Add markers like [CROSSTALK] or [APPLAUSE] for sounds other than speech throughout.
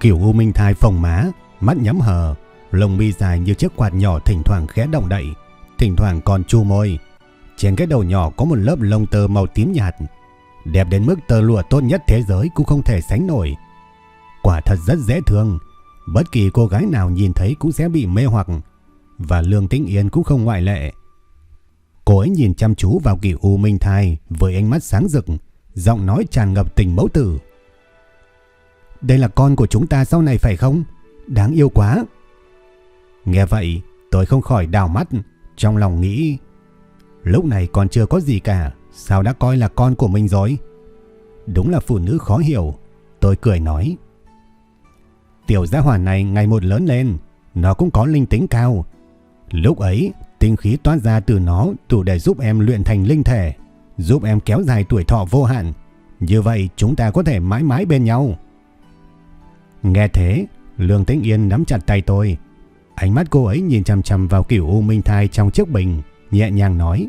Kiểu U Minh Thai phồng má, mắt nhắm hờ, lông mi dài như chiếc quạt nhỏ thỉnh thoảng khẽ động đậy, thỉnh thoảng còn chu môi. Trên cái đầu nhỏ có một lớp lông tơ màu tím nhạt, đẹp đến mức tơ lụa tốt nhất thế giới cũng không thể sánh nổi. Quả thật rất dễ thương, bất kỳ cô gái nào nhìn thấy cũng sẽ bị mê hoặc, và Lương Tĩnh Yên cũng không ngoại lệ. Cô ấy nhìn chăm chú vào kỳ U Minh Thai với ánh mắt sáng rực, giọng nói tràn ngập tình mẫu tử. Đây là con của chúng ta sau này phải không? Đáng yêu quá. Nghe vậy, tôi không khỏi đào mắt, trong lòng nghĩ, lúc này còn chưa có gì cả, sao đã coi là con của mình rồi? Đúng là phụ nữ khó hiểu, tôi cười nói. Tiểu gia hỏa này ngày một lớn lên, nó cũng có linh tính cao. Lúc ấy, tinh khí toát ra từ nó đủ để giúp em luyện thành linh thể, giúp em kéo dài tuổi thọ vô hạn. Như vậy chúng ta có thể mãi mãi bên nhau. Nghe thế, Lương Tĩnh Yên nắm chặt tay tôi. Ánh mắt cô ấy nhìn chằm chằm vào kiểu U Minh Thai trong chiếc bình, nhẹ nhàng nói.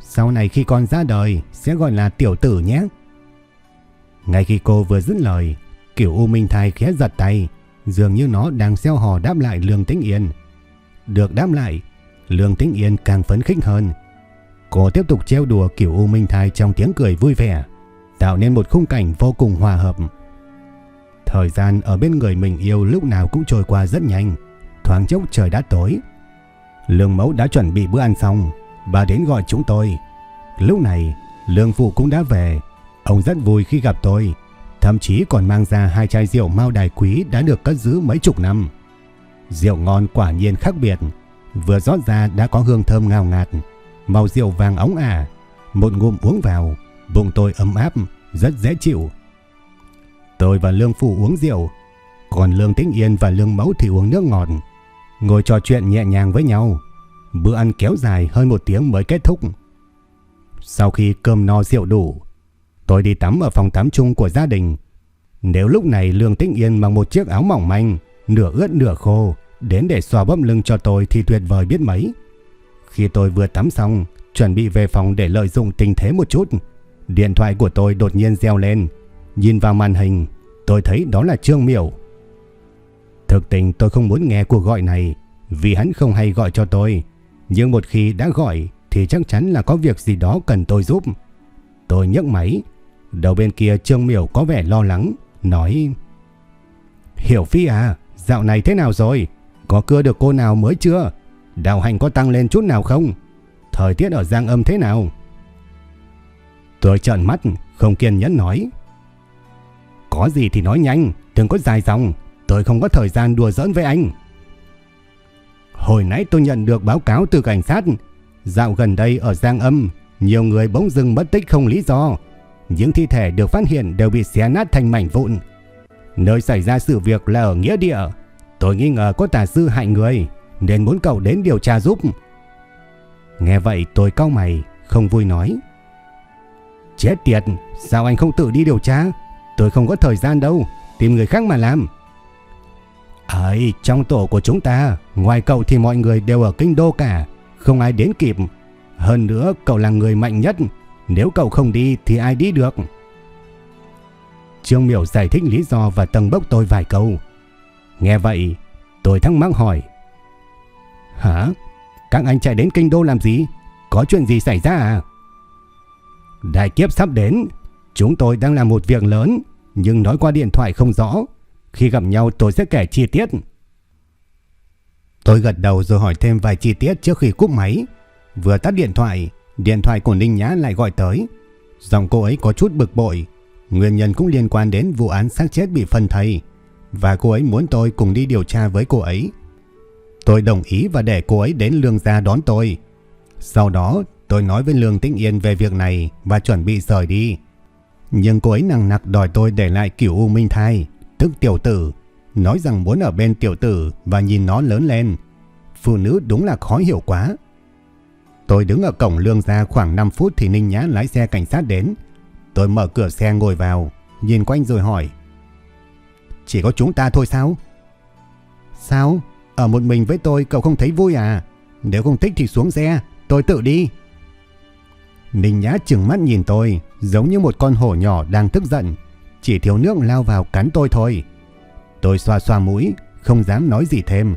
Sau này khi con ra đời, sẽ gọi là tiểu tử nhé. Ngay khi cô vừa dứt lời, kiểu U Minh Thai khẽ giật tay, dường như nó đang xeo hò đáp lại Lương Tĩnh Yên. Được đáp lại, Lương Tĩnh Yên càng phấn khích hơn. Cô tiếp tục treo đùa kiểu U Minh Thai trong tiếng cười vui vẻ, tạo nên một khung cảnh vô cùng hòa hợp. Thời gian ở bên người mình yêu lúc nào cũng trôi qua rất nhanh. Thoáng chốc trời đã tối. Lương mẫu đã chuẩn bị bữa ăn xong. Bà đến gọi chúng tôi. Lúc này, lương phụ cũng đã về. Ông rất vui khi gặp tôi. Thậm chí còn mang ra hai chai rượu mao đài quý đã được cất giữ mấy chục năm. Rượu ngon quả nhiên khác biệt. Vừa rót ra đã có hương thơm ngào ngạt. Màu rượu vàng ống ả. Một ngụm uống vào. Bụng tôi ấm áp, rất dễ chịu. Tôi và Lương Phụ uống rượu, còn Lương Tĩnh Yên và Lương Mẫu thì uống nước ngọt. Ngồi trò chuyện nhẹ nhàng với nhau. Bữa ăn kéo dài hơn một tiếng mới kết thúc. Sau khi cơm no rượu đủ, tôi đi tắm ở phòng tắm chung của gia đình. Nếu lúc này Lương Tĩnh Yên mặc một chiếc áo mỏng manh, nửa ướt nửa khô, đến để xoa bóp lưng cho tôi thì tuyệt vời biết mấy. Khi tôi vừa tắm xong, chuẩn bị về phòng để lợi dụng tình thế một chút, điện thoại của tôi đột nhiên reo lên, Nhìn vào màn hình, tôi thấy đó là Trương Miểu. Thực tình tôi không muốn nghe cuộc gọi này vì hắn không hay gọi cho tôi. Nhưng một khi đã gọi thì chắc chắn là có việc gì đó cần tôi giúp. Tôi nhấc máy. Đầu bên kia Trương Miểu có vẻ lo lắng, nói Hiểu Phi à, dạo này thế nào rồi? Có cưa được cô nào mới chưa? Đạo hành có tăng lên chút nào không? Thời tiết ở Giang Âm thế nào? Tôi trợn mắt, không kiên nhẫn nói có gì thì nói nhanh, đừng có dài dòng, tôi không có thời gian đùa giỡn với anh. Hồi nãy tôi nhận được báo cáo từ cảnh sát, dạo gần đây ở Giang Âm, nhiều người bỗng dưng mất tích không lý do. Những thi thể được phát hiện đều bị xé nát thành mảnh vụn. Nơi xảy ra sự việc là ở Nghĩa Địa. Tôi nghi ngờ có tà sư hại người, nên muốn cậu đến điều tra giúp. Nghe vậy tôi cau mày, không vui nói. Chết tiệt, sao anh không tự đi điều tra? Tôi không có thời gian đâu, tìm người khác mà làm. Ấy, trong tổ của chúng ta, ngoài cậu thì mọi người đều ở kinh đô cả, không ai đến kịp. Hơn nữa, cậu là người mạnh nhất, nếu cậu không đi thì ai đi được. Trương Miểu giải thích lý do và tầng bốc tôi vài câu. Nghe vậy, tôi thắc mắc hỏi. Hả? Các anh chạy đến kinh đô làm gì? Có chuyện gì xảy ra à? Đại kiếp sắp đến, Chúng tôi đang làm một việc lớn, nhưng nói qua điện thoại không rõ. Khi gặp nhau tôi sẽ kể chi tiết. Tôi gật đầu rồi hỏi thêm vài chi tiết trước khi cúp máy. Vừa tắt điện thoại, điện thoại của Ninh Nhã lại gọi tới. Dòng cô ấy có chút bực bội. Nguyên nhân cũng liên quan đến vụ án xác chết bị phân thây. và cô ấy muốn tôi cùng đi điều tra với cô ấy. Tôi đồng ý và để cô ấy đến Lương Gia đón tôi. Sau đó tôi nói với Lương Tĩnh Yên về việc này và chuẩn bị rời đi. Nhưng cô ấy nặng nặc đòi tôi để lại kiểu U Minh Thai, tức tiểu tử, nói rằng muốn ở bên tiểu tử và nhìn nó lớn lên. Phụ nữ đúng là khó hiểu quá. Tôi đứng ở cổng lương ra khoảng 5 phút thì Ninh Nhã lái xe cảnh sát đến. Tôi mở cửa xe ngồi vào, nhìn quanh rồi hỏi. Chỉ có chúng ta thôi sao? Sao? Ở một mình với tôi cậu không thấy vui à? Nếu không thích thì xuống xe, tôi tự đi. Ninh Nhã chừng mắt nhìn tôi, giống như một con hổ nhỏ đang tức giận. Chỉ thiếu nước lao vào cắn tôi thôi. Tôi xoa xoa mũi, không dám nói gì thêm.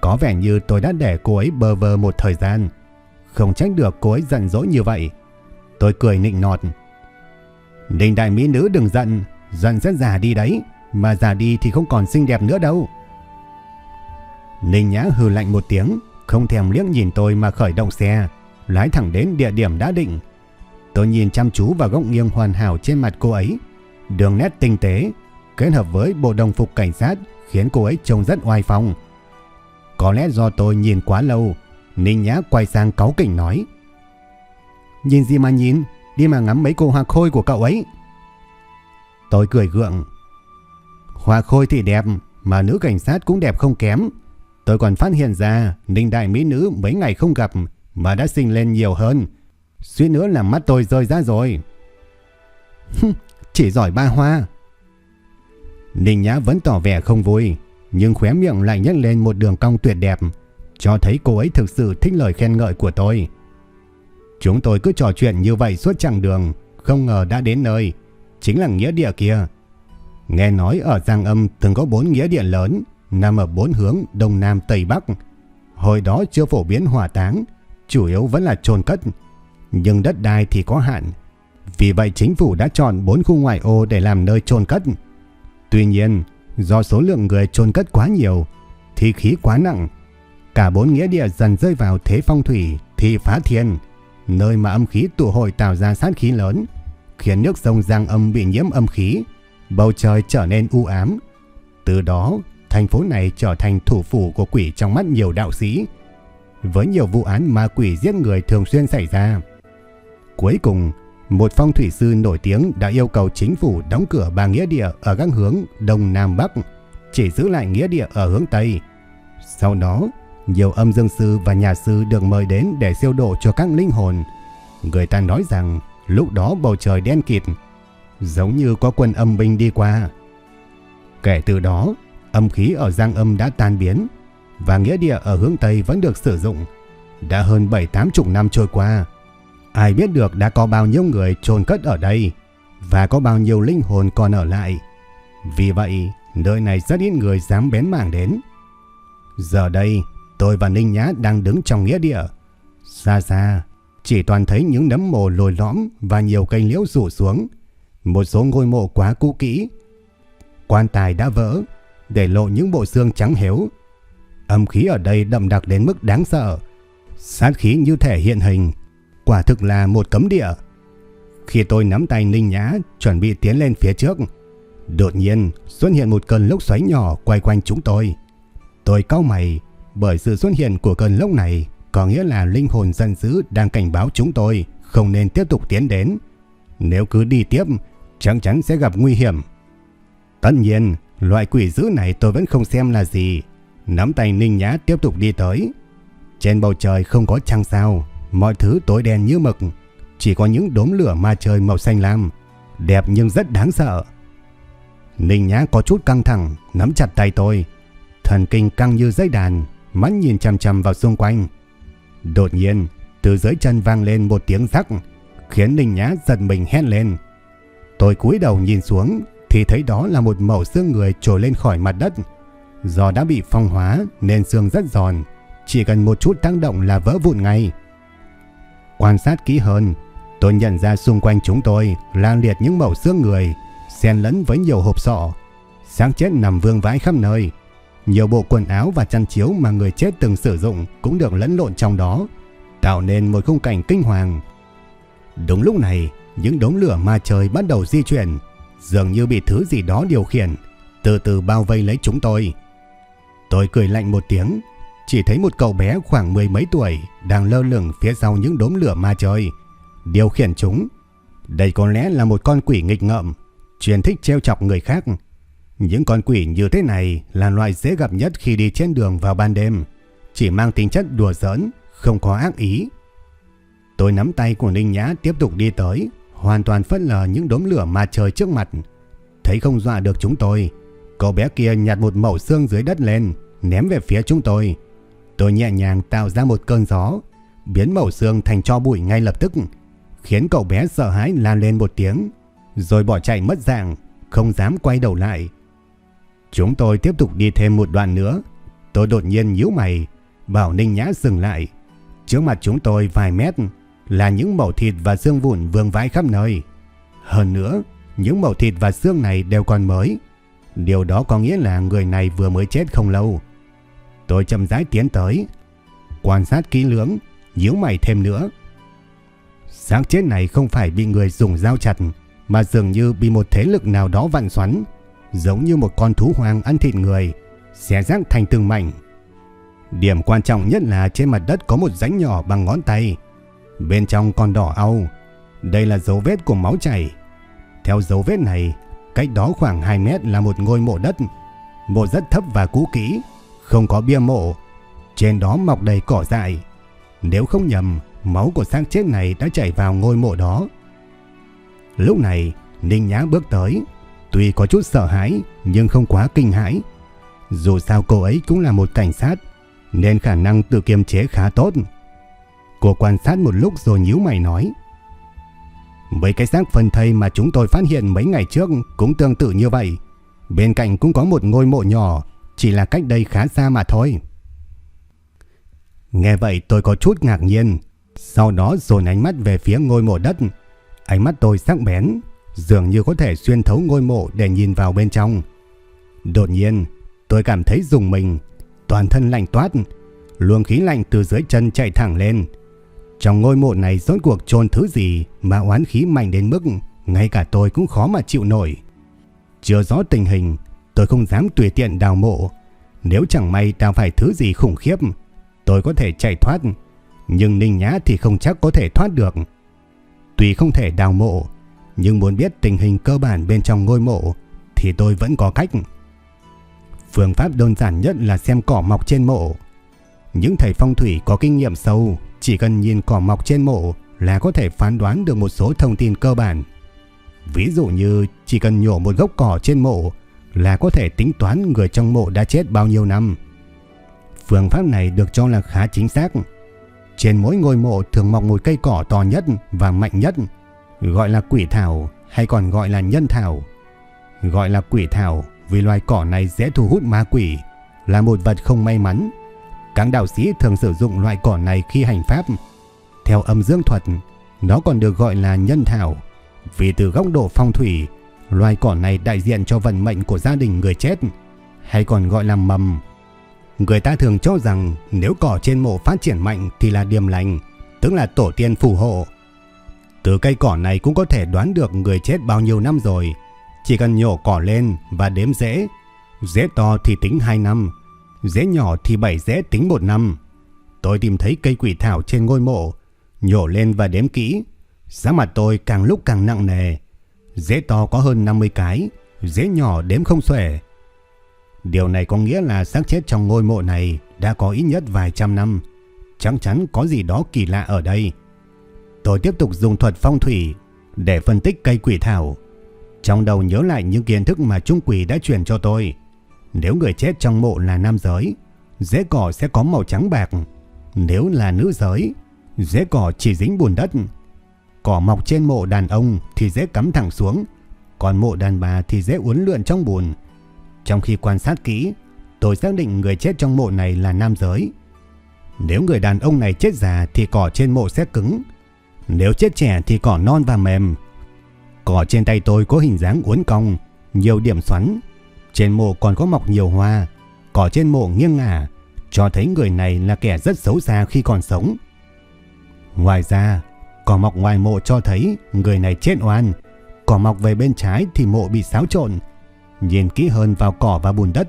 Có vẻ như tôi đã để cô ấy bơ vơ một thời gian. Không trách được cô ấy giận dỗi như vậy. Tôi cười nịnh nọt. Ninh đại mỹ nữ đừng giận, giận sẽ già đi đấy. Mà già đi thì không còn xinh đẹp nữa đâu. Ninh Nhã hừ lạnh một tiếng, không thèm liếc nhìn tôi mà khởi động xe, lái thẳng đến địa điểm đã định. Tôi nhìn chăm chú vào góc nghiêng hoàn hảo trên mặt cô ấy. Đường nét tinh tế, kết hợp với bộ đồng phục cảnh sát khiến cô ấy trông rất oai phong. Có lẽ do tôi nhìn quá lâu, Ninh Nhã quay sang cáu kỉnh nói. Nhìn gì mà nhìn, đi mà ngắm mấy cô hoa khôi của cậu ấy. Tôi cười gượng. Hoa khôi thì đẹp, mà nữ cảnh sát cũng đẹp không kém. Tôi còn phát hiện ra Ninh đại mỹ nữ mấy ngày không gặp mà đã sinh lên nhiều hơn. Suýt nữa là mắt tôi rơi ra rồi. Chỉ giỏi ba hoa. Ninh Nhã vẫn tỏ vẻ không vui, nhưng khóe miệng lại nhấc lên một đường cong tuyệt đẹp, cho thấy cô ấy thực sự thích lời khen ngợi của tôi. Chúng tôi cứ trò chuyện như vậy suốt chặng đường, không ngờ đã đến nơi, chính là nghĩa địa kia. Nghe nói ở Giang Âm từng có bốn nghĩa địa lớn, nằm ở bốn hướng Đông Nam Tây Bắc. Hồi đó chưa phổ biến hỏa táng, chủ yếu vẫn là chôn cất, nhưng đất đai thì có hạn. Vì vậy chính phủ đã chọn bốn khu ngoại ô để làm nơi chôn cất. Tuy nhiên, do số lượng người chôn cất quá nhiều, thì khí quá nặng, cả bốn nghĩa địa dần rơi vào thế phong thủy thì phá thiên, nơi mà âm khí tụ hội tạo ra sát khí lớn, khiến nước sông Giang Âm bị nhiễm âm khí, bầu trời trở nên u ám. Từ đó, thành phố này trở thành thủ phủ của quỷ trong mắt nhiều đạo sĩ, với nhiều vụ án ma quỷ giết người thường xuyên xảy ra. Cuối cùng, một phong thủy sư nổi tiếng đã yêu cầu chính phủ đóng cửa ba nghĩa địa ở các hướng Đông Nam Bắc, chỉ giữ lại nghĩa địa ở hướng Tây. Sau đó, nhiều âm dương sư và nhà sư được mời đến để siêu độ cho các linh hồn. Người ta nói rằng lúc đó bầu trời đen kịt, giống như có quân âm binh đi qua. Kể từ đó, âm khí ở Giang Âm đã tan biến và nghĩa địa ở hướng Tây vẫn được sử dụng. Đã hơn 7-8 chục năm trôi qua, ai biết được đã có bao nhiêu người chôn cất ở đây và có bao nhiêu linh hồn còn ở lại. Vì vậy, nơi này rất ít người dám bén mảng đến. Giờ đây, tôi và Ninh Nhã đang đứng trong nghĩa địa. Xa xa, chỉ toàn thấy những nấm mồ lồi lõm và nhiều cây liễu rủ xuống. Một số ngôi mộ quá cũ kỹ. Quan tài đã vỡ, để lộ những bộ xương trắng héo. Âm khí ở đây đậm đặc đến mức đáng sợ. Sát khí như thể hiện hình, quả thực là một cấm địa. Khi tôi nắm tay Ninh Nhã chuẩn bị tiến lên phía trước, đột nhiên xuất hiện một cơn lốc xoáy nhỏ quay quanh chúng tôi. Tôi cau mày bởi sự xuất hiện của cơn lốc này có nghĩa là linh hồn dân dữ đang cảnh báo chúng tôi không nên tiếp tục tiến đến. Nếu cứ đi tiếp, chắc chắn sẽ gặp nguy hiểm. Tất nhiên, loại quỷ dữ này tôi vẫn không xem là gì. Nắm tay Ninh Nhã tiếp tục đi tới. Trên bầu trời không có trăng sao, mọi thứ tối đen như mực, chỉ có những đốm lửa ma trời màu xanh lam, đẹp nhưng rất đáng sợ. Ninh Nhã có chút căng thẳng, nắm chặt tay tôi, thần kinh căng như dây đàn, mắt nhìn chằm chằm vào xung quanh. Đột nhiên, từ dưới chân vang lên một tiếng rắc, khiến Ninh Nhã giật mình hét lên. Tôi cúi đầu nhìn xuống thì thấy đó là một mẩu xương người trồi lên khỏi mặt đất. Do đã bị phong hóa nên xương rất giòn, chỉ cần một chút tác động là vỡ vụn ngay. Quan sát kỹ hơn, tôi nhận ra xung quanh chúng tôi lan liệt những mẩu xương người, xen lẫn với nhiều hộp sọ. Sáng chết nằm vương vãi khắp nơi. Nhiều bộ quần áo và chăn chiếu mà người chết từng sử dụng cũng được lẫn lộn trong đó, tạo nên một khung cảnh kinh hoàng. Đúng lúc này, những đống lửa ma trời bắt đầu di chuyển, dường như bị thứ gì đó điều khiển. từ từ bao vây lấy chúng tôi. Tôi cười lạnh một tiếng, chỉ thấy một cậu bé khoảng mười mấy tuổi đang lơ lửng phía sau những đốm lửa ma trời, điều khiển chúng. Đây có lẽ là một con quỷ nghịch ngợm, chuyên thích treo chọc người khác. Những con quỷ như thế này là loại dễ gặp nhất khi đi trên đường vào ban đêm, chỉ mang tính chất đùa giỡn, không có ác ý. Tôi nắm tay của Ninh Nhã tiếp tục đi tới, hoàn toàn phất lờ những đốm lửa ma trời trước mặt. Thấy không dọa được chúng tôi, cậu bé kia nhặt một mẩu xương dưới đất lên, ném về phía chúng tôi. Tôi nhẹ nhàng tạo ra một cơn gió, biến mẩu xương thành cho bụi ngay lập tức, khiến cậu bé sợ hãi la lên một tiếng, rồi bỏ chạy mất dạng, không dám quay đầu lại. Chúng tôi tiếp tục đi thêm một đoạn nữa, tôi đột nhiên nhíu mày, bảo Ninh Nhã dừng lại. Trước mặt chúng tôi vài mét là những mẩu thịt và xương vụn vương vãi khắp nơi. Hơn nữa, những mẩu thịt và xương này đều còn mới. Điều đó có nghĩa là người này vừa mới chết không lâu. Tôi chậm rãi tiến tới, quan sát kỹ lưỡng, nhíu mày thêm nữa. Xác chết này không phải bị người dùng dao chặt, mà dường như bị một thế lực nào đó vặn xoắn, giống như một con thú hoang ăn thịt người, xé rác thành từng mảnh. Điểm quan trọng nhất là trên mặt đất có một rãnh nhỏ bằng ngón tay, bên trong còn đỏ au. Đây là dấu vết của máu chảy. Theo dấu vết này, cách đó khoảng 2 mét là một ngôi mộ đất, mộ rất thấp và cũ kỹ, không có bia mộ, trên đó mọc đầy cỏ dại. Nếu không nhầm, máu của xác chết này đã chảy vào ngôi mộ đó. Lúc này, Ninh Nhã bước tới, tuy có chút sợ hãi nhưng không quá kinh hãi. Dù sao cô ấy cũng là một cảnh sát, nên khả năng tự kiềm chế khá tốt. Cô quan sát một lúc rồi nhíu mày nói. Mấy cái xác phần thây mà chúng tôi phát hiện mấy ngày trước cũng tương tự như vậy. Bên cạnh cũng có một ngôi mộ nhỏ, chỉ là cách đây khá xa mà thôi. Nghe vậy tôi có chút ngạc nhiên, sau đó dồn ánh mắt về phía ngôi mộ đất. Ánh mắt tôi sắc bén, dường như có thể xuyên thấu ngôi mộ để nhìn vào bên trong. Đột nhiên, tôi cảm thấy dùng mình, toàn thân lạnh toát, luồng khí lạnh từ dưới chân chạy thẳng lên. Trong ngôi mộ này rốt cuộc trôn thứ gì mà oán khí mạnh đến mức ngay cả tôi cũng khó mà chịu nổi. Chưa rõ tình hình, tôi không dám tùy tiện đào mộ. Nếu chẳng may đào phải thứ gì khủng khiếp, tôi có thể chạy thoát, nhưng Ninh Nhã thì không chắc có thể thoát được. Tuy không thể đào mộ, nhưng muốn biết tình hình cơ bản bên trong ngôi mộ thì tôi vẫn có cách. Phương pháp đơn giản nhất là xem cỏ mọc trên mộ. Những thầy phong thủy có kinh nghiệm sâu chỉ cần nhìn cỏ mọc trên mộ là có thể phán đoán được một số thông tin cơ bản. Ví dụ như chỉ cần nhổ một gốc cỏ trên mộ là có thể tính toán người trong mộ đã chết bao nhiêu năm. Phương pháp này được cho là khá chính xác. Trên mỗi ngôi mộ thường mọc một cây cỏ to nhất và mạnh nhất, gọi là quỷ thảo hay còn gọi là nhân thảo. Gọi là quỷ thảo vì loài cỏ này dễ thu hút ma quỷ, là một vật không may mắn các đạo sĩ thường sử dụng loại cỏ này khi hành pháp. Theo âm dương thuật, nó còn được gọi là nhân thảo. Vì từ góc độ phong thủy, loài cỏ này đại diện cho vận mệnh của gia đình người chết, hay còn gọi là mầm. Người ta thường cho rằng nếu cỏ trên mộ phát triển mạnh thì là điềm lành, tức là tổ tiên phù hộ. Từ cây cỏ này cũng có thể đoán được người chết bao nhiêu năm rồi. Chỉ cần nhổ cỏ lên và đếm rễ, rễ to thì tính 2 năm, Rễ nhỏ thì bảy rễ tính một năm. Tôi tìm thấy cây quỷ thảo trên ngôi mộ, nhổ lên và đếm kỹ. Giá mặt tôi càng lúc càng nặng nề dế to có hơn 50 cái, dế nhỏ đếm không xuể. Điều này có nghĩa là xác chết trong ngôi mộ này đã có ít nhất vài trăm năm. Chắc chắn có gì đó kỳ lạ ở đây. Tôi tiếp tục dùng thuật phong thủy để phân tích cây quỷ thảo. Trong đầu nhớ lại những kiến thức mà Trung Quỷ đã truyền cho tôi. Nếu người chết trong mộ là nam giới, dế cỏ sẽ có màu trắng bạc. Nếu là nữ giới, dế cỏ chỉ dính bùn đất. Cỏ mọc trên mộ đàn ông thì dễ cắm thẳng xuống, còn mộ đàn bà thì dễ uốn lượn trong bùn. Trong khi quan sát kỹ, tôi xác định người chết trong mộ này là nam giới. Nếu người đàn ông này chết già thì cỏ trên mộ sẽ cứng. Nếu chết trẻ thì cỏ non và mềm. Cỏ trên tay tôi có hình dáng uốn cong, nhiều điểm xoắn, trên mộ còn có mọc nhiều hoa, cỏ trên mộ nghiêng ngả, cho thấy người này là kẻ rất xấu xa khi còn sống. Ngoài ra, cỏ mọc ngoài mộ cho thấy người này chết oan, cỏ mọc về bên trái thì mộ bị xáo trộn. nhìn kỹ hơn vào cỏ và bùn đất,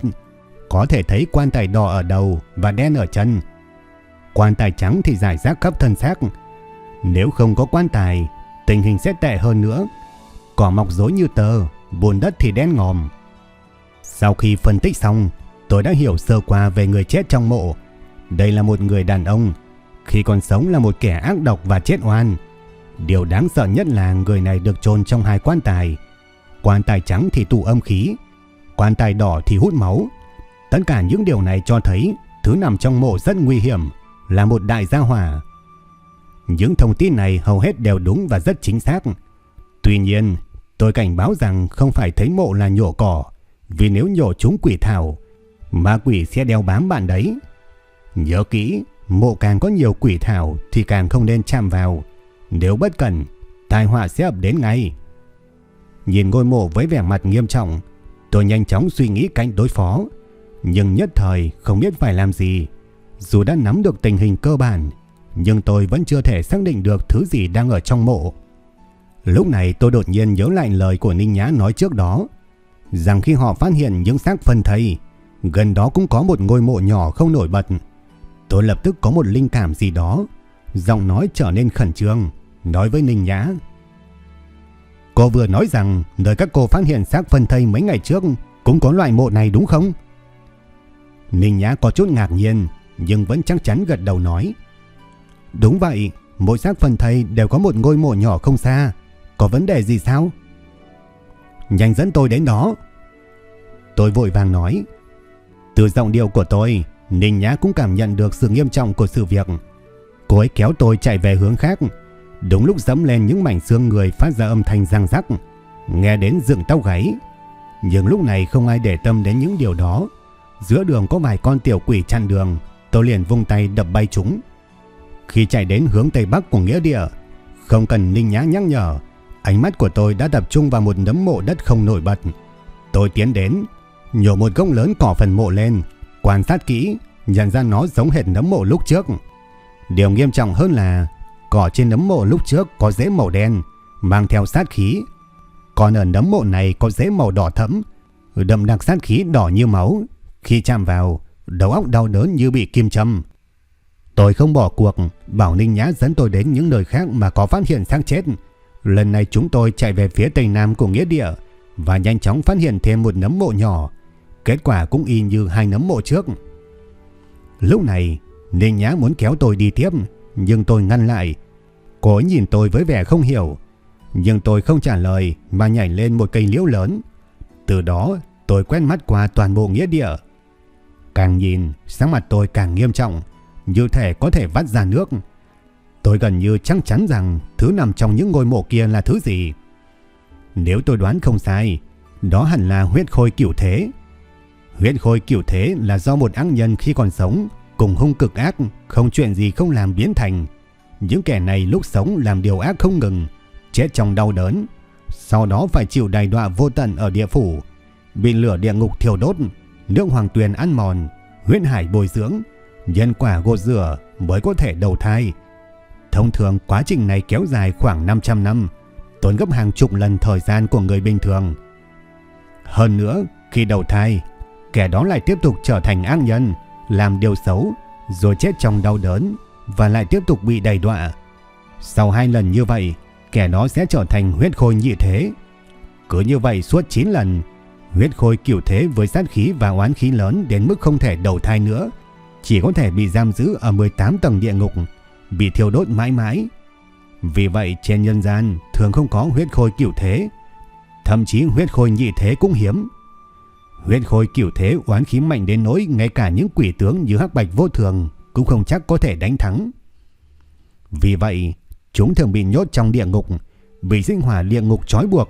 có thể thấy quan tài đỏ ở đầu và đen ở chân. Quan tài trắng thì giải rác khắp thân xác. Nếu không có quan tài, tình hình sẽ tệ hơn nữa. Cỏ mọc rối như tờ, bùn đất thì đen ngòm. Sau khi phân tích xong, tôi đã hiểu sơ qua về người chết trong mộ. Đây là một người đàn ông, khi còn sống là một kẻ ác độc và chết oan. Điều đáng sợ nhất là người này được chôn trong hai quan tài. Quan tài trắng thì tụ âm khí, quan tài đỏ thì hút máu. Tất cả những điều này cho thấy thứ nằm trong mộ rất nguy hiểm, là một đại gia hỏa. Những thông tin này hầu hết đều đúng và rất chính xác. Tuy nhiên, tôi cảnh báo rằng không phải thấy mộ là nhổ cỏ, vì nếu nhổ chúng quỷ thảo, ma quỷ sẽ đeo bám bạn đấy. Nhớ kỹ, mộ càng có nhiều quỷ thảo thì càng không nên chạm vào. Nếu bất cẩn, tai họa sẽ ập đến ngay. Nhìn ngôi mộ với vẻ mặt nghiêm trọng, tôi nhanh chóng suy nghĩ cách đối phó, nhưng nhất thời không biết phải làm gì. Dù đã nắm được tình hình cơ bản, nhưng tôi vẫn chưa thể xác định được thứ gì đang ở trong mộ. Lúc này tôi đột nhiên nhớ lại lời của Ninh Nhã nói trước đó, rằng khi họ phát hiện những xác phân thây, gần đó cũng có một ngôi mộ nhỏ không nổi bật. Tôi lập tức có một linh cảm gì đó, giọng nói trở nên khẩn trương, nói với Ninh Nhã. Cô vừa nói rằng nơi các cô phát hiện xác phân thây mấy ngày trước cũng có loại mộ này đúng không? Ninh Nhã có chút ngạc nhiên, nhưng vẫn chắc chắn gật đầu nói. Đúng vậy, mỗi xác phần thầy đều có một ngôi mộ nhỏ không xa. Có vấn đề gì sao? Nhanh dẫn tôi đến đó. Tôi vội vàng nói. Từ giọng điệu của tôi, Ninh Nhã cũng cảm nhận được sự nghiêm trọng của sự việc. Cô ấy kéo tôi chạy về hướng khác. Đúng lúc dẫm lên những mảnh xương người phát ra âm thanh răng rắc. Nghe đến dựng tóc gáy. Nhưng lúc này không ai để tâm đến những điều đó. Giữa đường có vài con tiểu quỷ chặn đường. Tôi liền vung tay đập bay chúng. Khi chạy đến hướng tây bắc của nghĩa địa, không cần Ninh Nhã nhắc nhở, ánh mắt của tôi đã tập trung vào một nấm mộ đất không nổi bật. Tôi tiến đến, nhổ một gốc lớn cỏ phần mộ lên, quan sát kỹ, nhận ra nó giống hệt nấm mộ lúc trước. Điều nghiêm trọng hơn là cỏ trên nấm mộ lúc trước có rễ màu đen, mang theo sát khí. Còn ở nấm mộ này có rễ màu đỏ thẫm, đậm đặc sát khí đỏ như máu. Khi chạm vào, đầu óc đau đớn như bị kim châm. Tôi không bỏ cuộc, bảo Ninh Nhã dẫn tôi đến những nơi khác mà có phát hiện xác chết. Lần này chúng tôi chạy về phía tây nam của nghĩa địa và nhanh chóng phát hiện thêm một nấm mộ nhỏ. Kết quả cũng y như hai nấm mộ trước. Lúc này, Ninh Nhã muốn kéo tôi đi tiếp, nhưng tôi ngăn lại. Cô ấy nhìn tôi với vẻ không hiểu, nhưng tôi không trả lời mà nhảy lên một cây liễu lớn. Từ đó, tôi quét mắt qua toàn bộ nghĩa địa. Càng nhìn, sáng mặt tôi càng nghiêm trọng, như thể có thể vắt ra nước. Tôi gần như chắc chắn rằng thứ nằm trong những ngôi mộ kia là thứ gì. Nếu tôi đoán không sai, đó hẳn là huyết khôi kiểu thế. Huyết khôi kiểu thế là do một ác nhân khi còn sống, cùng hung cực ác, không chuyện gì không làm biến thành. Những kẻ này lúc sống làm điều ác không ngừng, chết trong đau đớn, sau đó phải chịu đài đọa vô tận ở địa phủ, bị lửa địa ngục thiêu đốt, nước hoàng tuyền ăn mòn, huyết hải bồi dưỡng, nhân quả gột rửa mới có thể đầu thai. Thông thường quá trình này kéo dài khoảng 500 năm, tốn gấp hàng chục lần thời gian của người bình thường. Hơn nữa, khi đầu thai, kẻ đó lại tiếp tục trở thành ác nhân, làm điều xấu, rồi chết trong đau đớn và lại tiếp tục bị đầy đọa. Sau hai lần như vậy, kẻ đó sẽ trở thành huyết khôi nhị thế. Cứ như vậy suốt 9 lần, huyết khôi kiểu thế với sát khí và oán khí lớn đến mức không thể đầu thai nữa, chỉ có thể bị giam giữ ở 18 tầng địa ngục, bị thiêu đốt mãi mãi. Vì vậy trên nhân gian thường không có huyết khôi kiểu thế, thậm chí huyết khôi nhị thế cũng hiếm. Huyết khôi kiểu thế oán khí mạnh đến nỗi ngay cả những quỷ tướng như hắc bạch vô thường cũng không chắc có thể đánh thắng. Vì vậy, chúng thường bị nhốt trong địa ngục, bị sinh hỏa địa ngục trói buộc.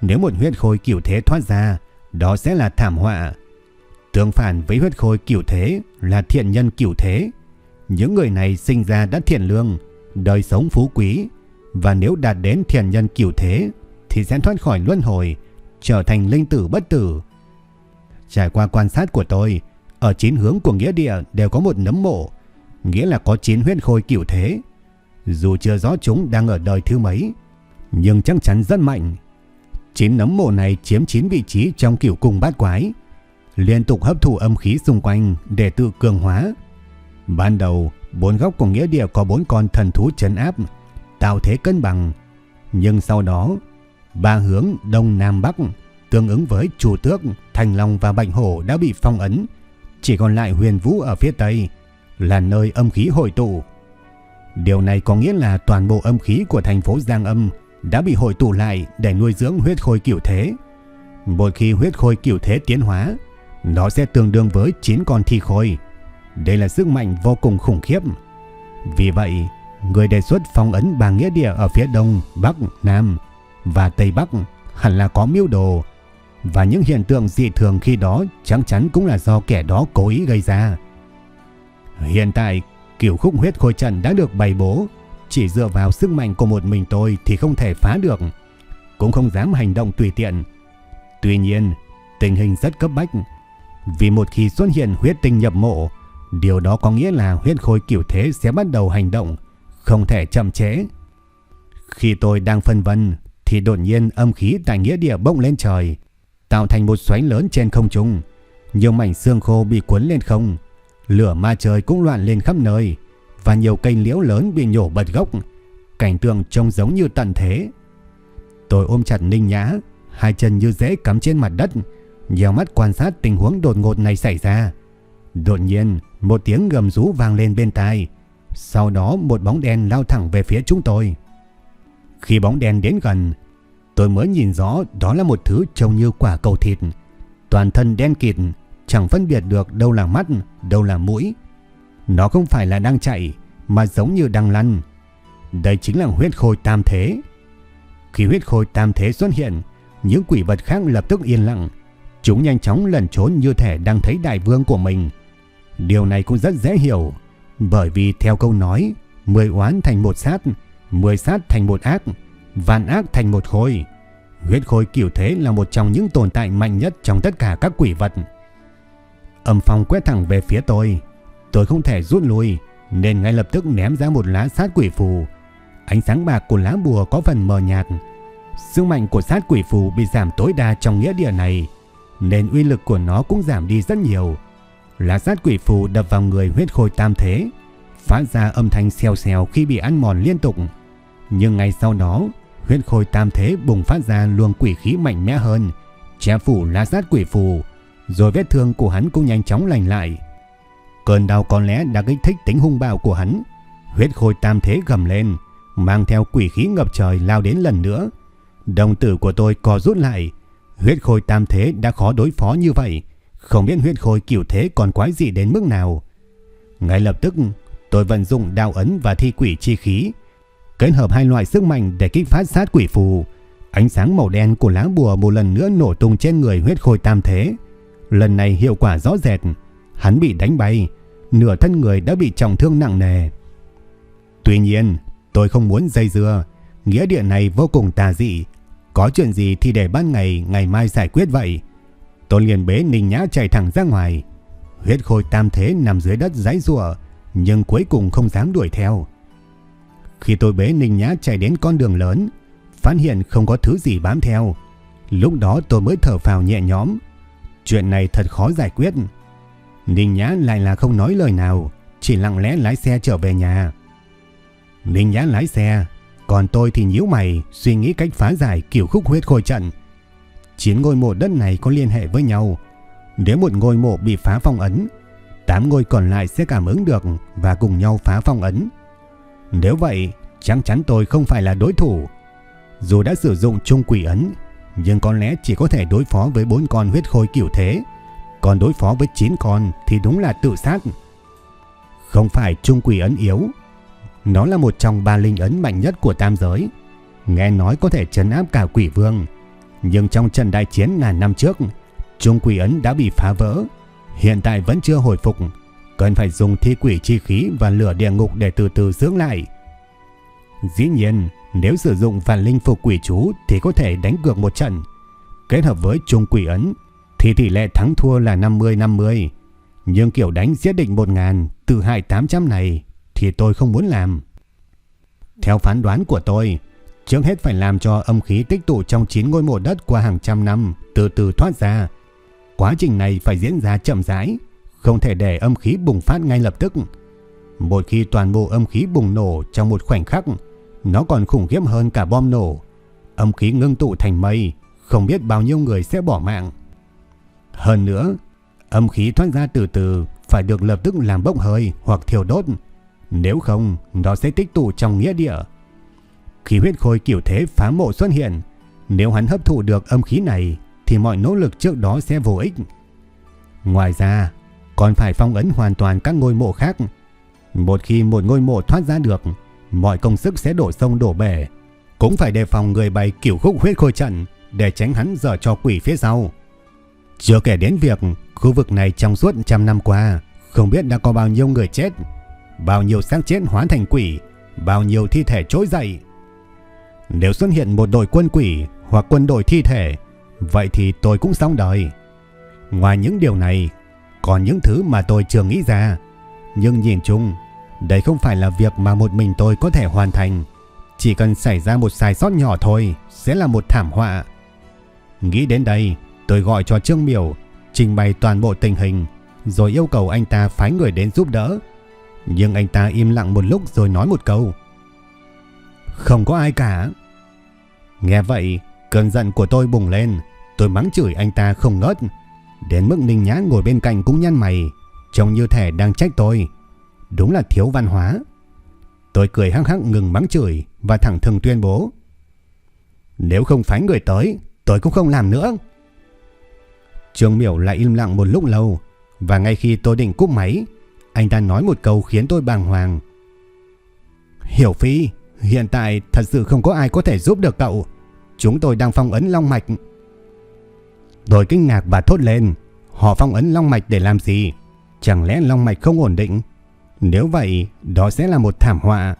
Nếu một huyết khôi kiểu thế thoát ra, đó sẽ là thảm họa. Tương phản với huyết khôi kiểu thế là thiện nhân kiểu thế. Những người này sinh ra đã thiện lương, đời sống phú quý, và nếu đạt đến thiện nhân kiểu thế thì sẽ thoát khỏi luân hồi, trở thành linh tử bất tử. Trải qua quan sát của tôi, ở chín hướng của nghĩa địa đều có một nấm mộ, nghĩa là có chín huyết khôi kiểu thế. Dù chưa rõ chúng đang ở đời thứ mấy, nhưng chắc chắn rất mạnh. Chín nấm mộ này chiếm chín vị trí trong kiểu cung bát quái, liên tục hấp thụ âm khí xung quanh để tự cường hóa. Ban đầu, bốn góc của nghĩa địa có bốn con thần thú trấn áp, tạo thế cân bằng. Nhưng sau đó, ba hướng đông nam bắc tương ứng với chủ tước, thành long và bạch hổ đã bị phong ấn, chỉ còn lại huyền vũ ở phía tây là nơi âm khí hội tụ. Điều này có nghĩa là toàn bộ âm khí của thành phố Giang Âm đã bị hội tụ lại để nuôi dưỡng huyết khôi cửu thế. Một khi huyết khôi cửu thế tiến hóa, nó sẽ tương đương với 9 con thi khôi. Đây là sức mạnh vô cùng khủng khiếp. Vì vậy, người đề xuất phong ấn ba nghĩa địa ở phía đông, bắc, nam và tây bắc hẳn là có mưu đồ. Và những hiện tượng dị thường khi đó chắc chắn cũng là do kẻ đó cố ý gây ra. Hiện tại, kiểu khúc huyết khôi trận đã được bày bố. Chỉ dựa vào sức mạnh của một mình tôi thì không thể phá được. Cũng không dám hành động tùy tiện. Tuy nhiên, tình hình rất cấp bách. Vì một khi xuất hiện huyết tinh nhập mộ, điều đó có nghĩa là huyết khôi kiểu thế sẽ bắt đầu hành động, không thể chậm chế. Khi tôi đang phân vân, thì đột nhiên âm khí tại nghĩa địa bỗng lên trời, tạo thành một xoáy lớn trên không trung. Nhiều mảnh xương khô bị cuốn lên không, lửa ma trời cũng loạn lên khắp nơi, và nhiều cây liễu lớn bị nhổ bật gốc, cảnh tượng trông giống như tận thế. Tôi ôm chặt Ninh Nhã, hai chân như dễ cắm trên mặt đất, nhiều mắt quan sát tình huống đột ngột này xảy ra. Đột nhiên, một tiếng gầm rú vang lên bên tai. Sau đó một bóng đen lao thẳng về phía chúng tôi. Khi bóng đen đến gần, tôi mới nhìn rõ đó là một thứ trông như quả cầu thịt. Toàn thân đen kịt, chẳng phân biệt được đâu là mắt, đâu là mũi. Nó không phải là đang chạy, mà giống như đang lăn. Đây chính là huyết khôi tam thế. Khi huyết khôi tam thế xuất hiện, những quỷ vật khác lập tức yên lặng, Chúng nhanh chóng lẩn trốn như thể đang thấy đại vương của mình. Điều này cũng rất dễ hiểu, bởi vì theo câu nói, mười oán thành một sát, mười sát thành một ác, vạn ác thành một khối Huyết khối kiểu thế là một trong những tồn tại mạnh nhất trong tất cả các quỷ vật. Âm phong quét thẳng về phía tôi. Tôi không thể rút lui, nên ngay lập tức ném ra một lá sát quỷ phù. Ánh sáng bạc của lá bùa có phần mờ nhạt. Sức mạnh của sát quỷ phù bị giảm tối đa trong nghĩa địa này nên uy lực của nó cũng giảm đi rất nhiều. Lá sát quỷ phù đập vào người huyết khôi tam thế, phát ra âm thanh xèo xèo khi bị ăn mòn liên tục. Nhưng ngay sau đó, huyết khôi tam thế bùng phát ra luồng quỷ khí mạnh mẽ hơn, che phủ lá sát quỷ phù, rồi vết thương của hắn cũng nhanh chóng lành lại. Cơn đau có lẽ đã kích thích tính hung bạo của hắn. Huyết khôi tam thế gầm lên, mang theo quỷ khí ngập trời lao đến lần nữa. Đồng tử của tôi co rút lại, Huyết khôi tam thế đã khó đối phó như vậy, không biết huyết khôi kiểu thế còn quái gì đến mức nào. Ngay lập tức, tôi vận dụng đao ấn và thi quỷ chi khí, kết hợp hai loại sức mạnh để kích phát sát quỷ phù. Ánh sáng màu đen của lá bùa một lần nữa nổ tung trên người huyết khôi tam thế. Lần này hiệu quả rõ rệt, hắn bị đánh bay, nửa thân người đã bị trọng thương nặng nề. Tuy nhiên, tôi không muốn dây dưa, nghĩa địa này vô cùng tà dị, có chuyện gì thì để ban ngày ngày mai giải quyết vậy. Tôi liền bế Ninh Nhã chạy thẳng ra ngoài. Huyết khôi tam thế nằm dưới đất giấy rùa, nhưng cuối cùng không dám đuổi theo. Khi tôi bế Ninh Nhã chạy đến con đường lớn, phát hiện không có thứ gì bám theo. Lúc đó tôi mới thở phào nhẹ nhõm. Chuyện này thật khó giải quyết. Ninh Nhã lại là không nói lời nào, chỉ lặng lẽ lái xe trở về nhà. Ninh Nhã lái xe, còn tôi thì nhíu mày suy nghĩ cách phá giải kiểu khúc huyết khôi trận. Chín ngôi mộ đất này có liên hệ với nhau. Nếu một ngôi mộ bị phá phong ấn, tám ngôi còn lại sẽ cảm ứng được và cùng nhau phá phong ấn. Nếu vậy, chắc chắn tôi không phải là đối thủ. Dù đã sử dụng chung quỷ ấn, nhưng có lẽ chỉ có thể đối phó với bốn con huyết khôi kiểu thế. Còn đối phó với 9 con thì đúng là tự sát. Không phải chung quỷ ấn yếu, nó là một trong ba linh ấn mạnh nhất của tam giới. Nghe nói có thể trấn áp cả quỷ vương. Nhưng trong trận đại chiến ngàn năm trước, trung quỷ ấn đã bị phá vỡ. Hiện tại vẫn chưa hồi phục. Cần phải dùng thi quỷ chi khí và lửa địa ngục để từ từ dưỡng lại. Dĩ nhiên, nếu sử dụng vạn linh phục quỷ chú thì có thể đánh cược một trận. Kết hợp với trung quỷ ấn thì tỷ lệ thắng thua là 50-50. Nhưng kiểu đánh giết định 1.000 từ 2.800 này thì tôi không muốn làm. Theo phán đoán của tôi, Trước hết phải làm cho âm khí tích tụ trong 9 ngôi mộ đất qua hàng trăm năm từ từ thoát ra. Quá trình này phải diễn ra chậm rãi, không thể để âm khí bùng phát ngay lập tức. Một khi toàn bộ âm khí bùng nổ trong một khoảnh khắc, nó còn khủng khiếp hơn cả bom nổ. Âm khí ngưng tụ thành mây, không biết bao nhiêu người sẽ bỏ mạng. Hơn nữa, âm khí thoát ra từ từ phải được lập tức làm bốc hơi hoặc thiêu đốt. Nếu không, nó sẽ tích tụ trong nghĩa địa. Khi huyết khôi kiểu thế phá mộ xuất hiện, nếu hắn hấp thụ được âm khí này thì mọi nỗ lực trước đó sẽ vô ích. Ngoài ra, còn phải phong ấn hoàn toàn các ngôi mộ khác. Một khi một ngôi mộ thoát ra được, mọi công sức sẽ đổ sông đổ bể. Cũng phải đề phòng người bày kiểu khúc huyết khôi trận để tránh hắn dở cho quỷ phía sau. Chưa kể đến việc khu vực này trong suốt trăm năm qua không biết đã có bao nhiêu người chết, bao nhiêu xác chết hóa thành quỷ, bao nhiêu thi thể trỗi dậy. Nếu xuất hiện một đội quân quỷ hoặc quân đội thi thể, vậy thì tôi cũng xong đời. Ngoài những điều này, còn những thứ mà tôi chưa nghĩ ra. Nhưng nhìn chung, đây không phải là việc mà một mình tôi có thể hoàn thành. Chỉ cần xảy ra một sai sót nhỏ thôi, sẽ là một thảm họa. Nghĩ đến đây, tôi gọi cho Trương Miểu, trình bày toàn bộ tình hình, rồi yêu cầu anh ta phái người đến giúp đỡ. Nhưng anh ta im lặng một lúc rồi nói một câu. Không có ai cả. Nghe vậy, cơn giận của tôi bùng lên. Tôi mắng chửi anh ta không ngớt. Đến mức Ninh Nhã ngồi bên cạnh cũng nhăn mày. Trông như thể đang trách tôi. Đúng là thiếu văn hóa. Tôi cười hăng hăng ngừng mắng chửi và thẳng thừng tuyên bố. Nếu không phái người tới, tôi cũng không làm nữa. Trương Miểu lại im lặng một lúc lâu và ngay khi tôi định cúp máy, anh ta nói một câu khiến tôi bàng hoàng. Hiểu Phi, hiện tại thật sự không có ai có thể giúp được cậu. Chúng tôi đang phong ấn Long Mạch. Tôi kinh ngạc và thốt lên. Họ phong ấn Long Mạch để làm gì? Chẳng lẽ Long Mạch không ổn định? Nếu vậy, đó sẽ là một thảm họa.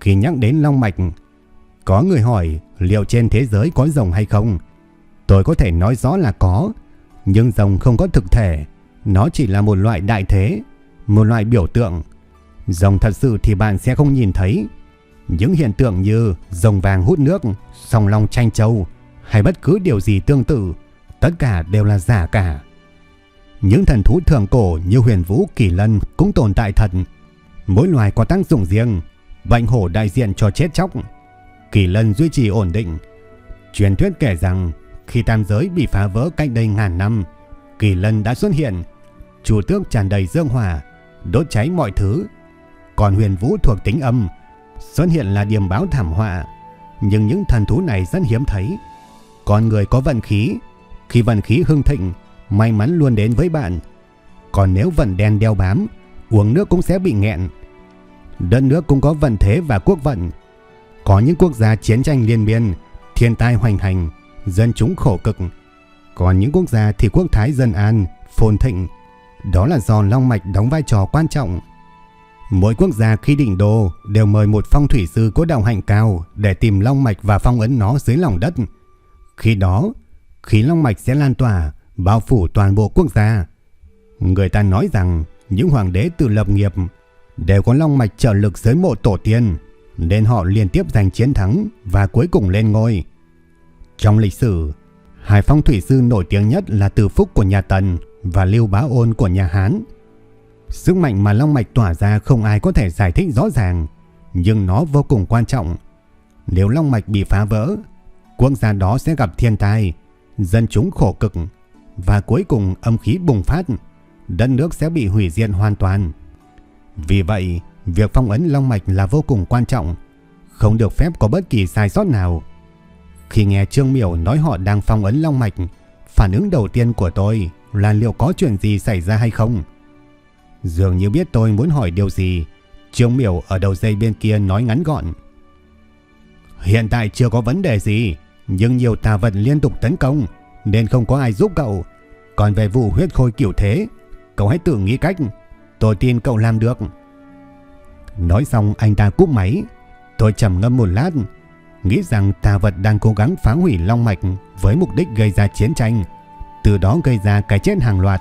Khi nhắc đến Long Mạch, có người hỏi liệu trên thế giới có rồng hay không? Tôi có thể nói rõ là có, nhưng rồng không có thực thể. Nó chỉ là một loại đại thế, một loại biểu tượng. Rồng thật sự thì bạn sẽ không nhìn thấy. Những hiện tượng như rồng vàng hút nước, Sòng long tranh châu hay bất cứ điều gì tương tự, tất cả đều là giả cả. Những thần thú thường cổ như huyền vũ kỳ lân cũng tồn tại thật. Mỗi loài có tác dụng riêng. vạnh hổ đại diện cho chết chóc. Kỳ lân duy trì ổn định. Truyền thuyết kể rằng khi tam giới bị phá vỡ cách đây ngàn năm, kỳ lân đã xuất hiện. Chủ tước tràn đầy dương hòa, đốt cháy mọi thứ. Còn huyền vũ thuộc tính âm, xuất hiện là điểm báo thảm họa. Nhưng những thần thú này rất hiếm thấy. Con người có vận khí, khi vận khí hưng thịnh, may mắn luôn đến với bạn. Còn nếu vận đen đeo bám, uống nước cũng sẽ bị nghẹn. Đất nước cũng có vận thế và quốc vận. Có những quốc gia chiến tranh liên miên, thiên tai hoành hành, dân chúng khổ cực. Còn những quốc gia thì quốc thái dân an, phồn thịnh. Đó là do Long Mạch đóng vai trò quan trọng. Mỗi quốc gia khi định đô đều mời một phong thủy sư có đạo hạnh cao để tìm Long Mạch và phong ấn nó dưới lòng đất. Khi đó, khí Long Mạch sẽ lan tỏa, bao phủ toàn bộ quốc gia. Người ta nói rằng những hoàng đế tự lập nghiệp đều có long mạch trợ lực dưới mộ tổ tiên, nên họ liên tiếp giành chiến thắng và cuối cùng lên ngôi. Trong lịch sử, hai phong thủy sư nổi tiếng nhất là Từ Phúc của nhà Tần và Lưu Bá Ôn của nhà Hán. Sức mạnh mà long mạch tỏa ra không ai có thể giải thích rõ ràng, nhưng nó vô cùng quan trọng. Nếu long mạch bị phá vỡ, quốc gia đó sẽ gặp thiên tai, dân chúng khổ cực và cuối cùng âm khí bùng phát, đất nước sẽ bị hủy diệt hoàn toàn. Vì vậy, việc phong ấn long mạch là vô cùng quan trọng, không được phép có bất kỳ sai sót nào. Khi nghe Trương Miểu nói họ đang phong ấn long mạch, phản ứng đầu tiên của tôi là liệu có chuyện gì xảy ra hay không. Dường như biết tôi muốn hỏi điều gì, Trương Miểu ở đầu dây bên kia nói ngắn gọn. Hiện tại chưa có vấn đề gì, nhưng nhiều tà vật liên tục tấn công, nên không có ai giúp cậu. Còn về vụ huyết khôi kiểu thế, cậu hãy tự nghĩ cách, tôi tin cậu làm được. Nói xong anh ta cúp máy, tôi trầm ngâm một lát, nghĩ rằng tà vật đang cố gắng phá hủy long mạch với mục đích gây ra chiến tranh, từ đó gây ra cái chết hàng loạt.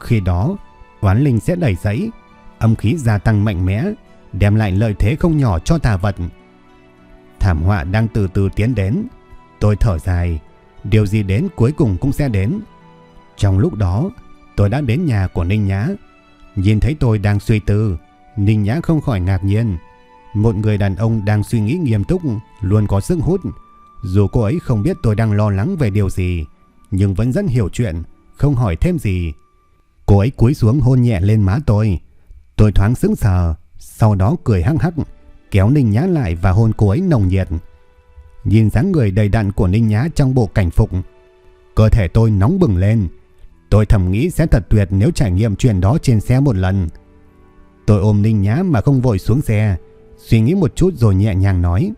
Khi đó, oán linh sẽ đẩy dẫy, âm khí gia tăng mạnh mẽ, đem lại lợi thế không nhỏ cho tà vật. Thảm họa đang từ từ tiến đến. Tôi thở dài. Điều gì đến cuối cùng cũng sẽ đến. Trong lúc đó, tôi đã đến nhà của Ninh Nhã. Nhìn thấy tôi đang suy tư, Ninh Nhã không khỏi ngạc nhiên. Một người đàn ông đang suy nghĩ nghiêm túc, luôn có sức hút. Dù cô ấy không biết tôi đang lo lắng về điều gì, nhưng vẫn rất hiểu chuyện, không hỏi thêm gì. Cô ấy cúi xuống hôn nhẹ lên má tôi. Tôi thoáng sững sờ, sau đó cười hăng hắc, kéo Ninh Nhã lại và hôn cô ấy nồng nhiệt. Nhìn dáng người đầy đặn của Ninh Nhã trong bộ cảnh phục, cơ thể tôi nóng bừng lên. Tôi thầm nghĩ sẽ thật tuyệt nếu trải nghiệm chuyện đó trên xe một lần. Tôi ôm Ninh Nhã mà không vội xuống xe, suy nghĩ một chút rồi nhẹ nhàng nói.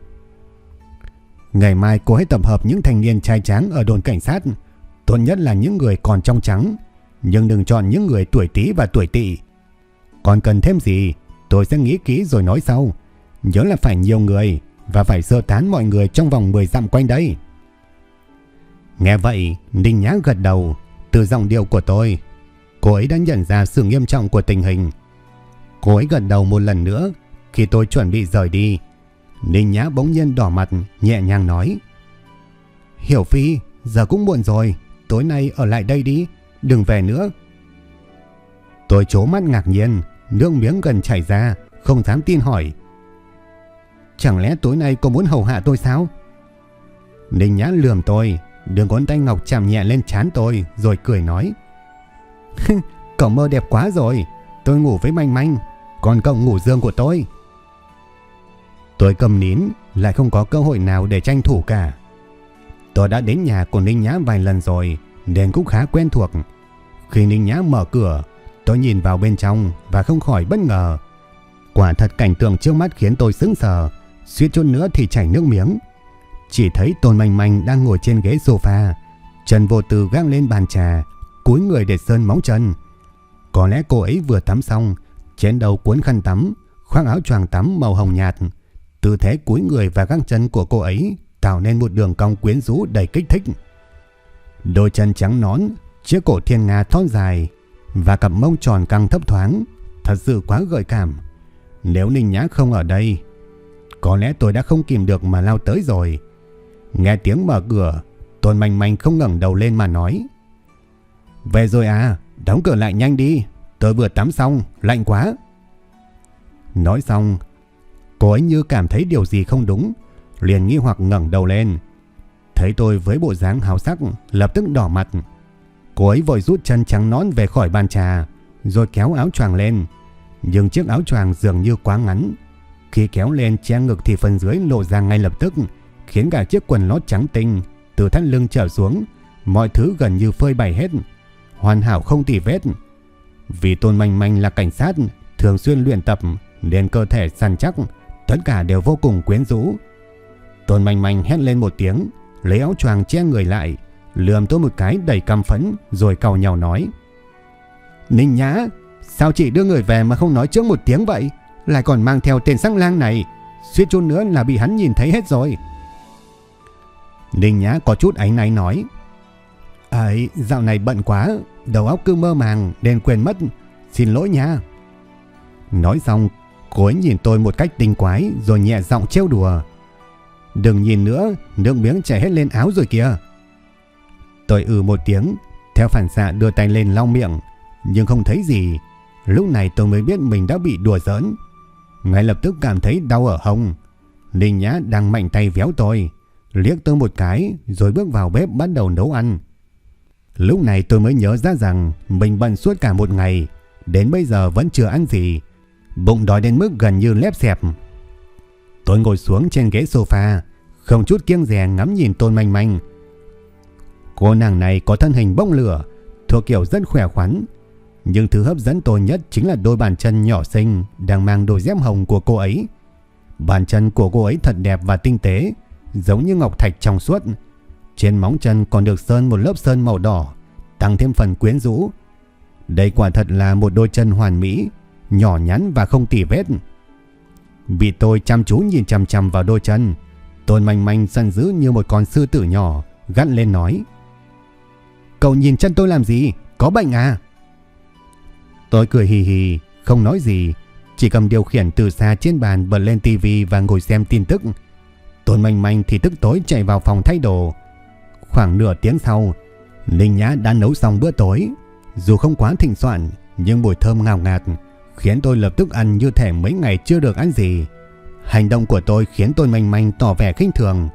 Ngày mai cô hãy tập hợp những thanh niên trai tráng ở đồn cảnh sát, tốt nhất là những người còn trong trắng, nhưng đừng chọn những người tuổi tí và tuổi tỵ. Còn cần thêm gì, tôi sẽ nghĩ kỹ rồi nói sau. Nhớ là phải nhiều người và phải sơ tán mọi người trong vòng 10 dặm quanh đây. Nghe vậy, Ninh Nhã gật đầu, từ dòng điệu của tôi. Cô ấy đã nhận ra sự nghiêm trọng của tình hình. Cô ấy gật đầu một lần nữa khi tôi chuẩn bị rời đi. Ninh Nhã bỗng nhiên đỏ mặt, nhẹ nhàng nói. Hiểu Phi, giờ cũng muộn rồi, tối nay ở lại đây đi, đừng về nữa. Tôi chố mắt ngạc nhiên, nước miếng gần chảy ra, không dám tin hỏi. Chẳng lẽ tối nay cô muốn hầu hạ tôi sao? Ninh Nhã lườm tôi, đường ngón tay ngọc chạm nhẹ lên trán tôi rồi cười nói. [LAUGHS] cậu mơ đẹp quá rồi, tôi ngủ với manh manh, còn cậu ngủ dương của tôi. Tôi cầm nín, lại không có cơ hội nào để tranh thủ cả. Tôi đã đến nhà của Ninh Nhã vài lần rồi, nên cũng khá quen thuộc. Khi Ninh Nhã mở cửa, tôi nhìn vào bên trong và không khỏi bất ngờ. Quả thật cảnh tượng trước mắt khiến tôi sững sờ, suýt chút nữa thì chảy nước miếng. Chỉ thấy Tôn Manh Manh đang ngồi trên ghế sofa, chân vô tư gác lên bàn trà, cúi người để sơn móng chân. Có lẽ cô ấy vừa tắm xong, trên đầu cuốn khăn tắm, khoác áo choàng tắm màu hồng nhạt. Tư thế cúi người và găng chân của cô ấy tạo nên một đường cong quyến rũ đầy kích thích. Đôi chân trắng nón, chiếc cổ thiên nga thon dài và cặp mông tròn căng thấp thoáng, thật sự quá gợi cảm. Nếu Ninh Nhã không ở đây, có lẽ tôi đã không kìm được mà lao tới rồi. Nghe tiếng mở cửa, tôi Manh Manh không ngẩng đầu lên mà nói. Về rồi à, đóng cửa lại nhanh đi, tôi vừa tắm xong, lạnh quá. Nói xong, cô ấy như cảm thấy điều gì không đúng, liền nghi hoặc ngẩng đầu lên. Thấy tôi với bộ dáng hào sắc, lập tức đỏ mặt. Cô ấy vội rút chân trắng nón về khỏi bàn trà, rồi kéo áo choàng lên. Nhưng chiếc áo choàng dường như quá ngắn. Khi kéo lên che ngực thì phần dưới lộ ra ngay lập tức, khiến cả chiếc quần lót trắng tinh từ thắt lưng trở xuống, mọi thứ gần như phơi bày hết, hoàn hảo không tì vết. Vì Tôn Manh Manh là cảnh sát, thường xuyên luyện tập nên cơ thể săn chắc, tất cả đều vô cùng quyến rũ. Tôn Manh Manh hét lên một tiếng, lấy áo choàng che người lại, lườm tôi một cái đầy căm phẫn rồi cầu nhau nói. Ninh Nhã, sao chị đưa người về mà không nói trước một tiếng vậy? Lại còn mang theo tên sắc lang này, suýt chút nữa là bị hắn nhìn thấy hết rồi. Ninh Nhã có chút ánh náy nói. Ấy, dạo này bận quá, đầu óc cứ mơ màng nên quên mất, xin lỗi nha. Nói xong, cô ấy nhìn tôi một cách tinh quái rồi nhẹ giọng trêu đùa. Đừng nhìn nữa, nước miếng chảy hết lên áo rồi kìa. Tôi ừ một tiếng, theo phản xạ đưa tay lên lau miệng, nhưng không thấy gì. Lúc này tôi mới biết mình đã bị đùa giỡn. Ngay lập tức cảm thấy đau ở hông. Ninh Nhã đang mạnh tay véo tôi, liếc tôi một cái rồi bước vào bếp bắt đầu nấu ăn. Lúc này tôi mới nhớ ra rằng mình bận suốt cả một ngày, đến bây giờ vẫn chưa ăn gì. Bụng đói đến mức gần như lép xẹp. Tôi ngồi xuống trên ghế sofa, không chút kiêng dè ngắm nhìn Tôn Manh Manh. Cô nàng này có thân hình bông lửa, thuộc kiểu rất khỏe khoắn. Nhưng thứ hấp dẫn tôi nhất chính là đôi bàn chân nhỏ xinh đang mang đôi dép hồng của cô ấy. Bàn chân của cô ấy thật đẹp và tinh tế, giống như ngọc thạch trong suốt. Trên móng chân còn được sơn một lớp sơn màu đỏ, tăng thêm phần quyến rũ. Đây quả thật là một đôi chân hoàn mỹ, nhỏ nhắn và không tỉ vết. Vì tôi chăm chú nhìn chăm chăm vào đôi chân, Tôn manh manh săn dữ như một con sư tử nhỏ, gắt lên nói. Cậu nhìn chân tôi làm gì? Có bệnh à? Tôi cười hì hì, không nói gì, chỉ cầm điều khiển từ xa trên bàn bật lên tivi và ngồi xem tin tức. Tôn Manh Manh thì tức tối chạy vào phòng thay đồ. Khoảng nửa tiếng sau, Ninh Nhã đã nấu xong bữa tối. Dù không quá thịnh soạn, nhưng mùi thơm ngào ngạt, khiến tôi lập tức ăn như thể mấy ngày chưa được ăn gì. Hành động của tôi khiến Tôn Manh Manh tỏ vẻ khinh thường.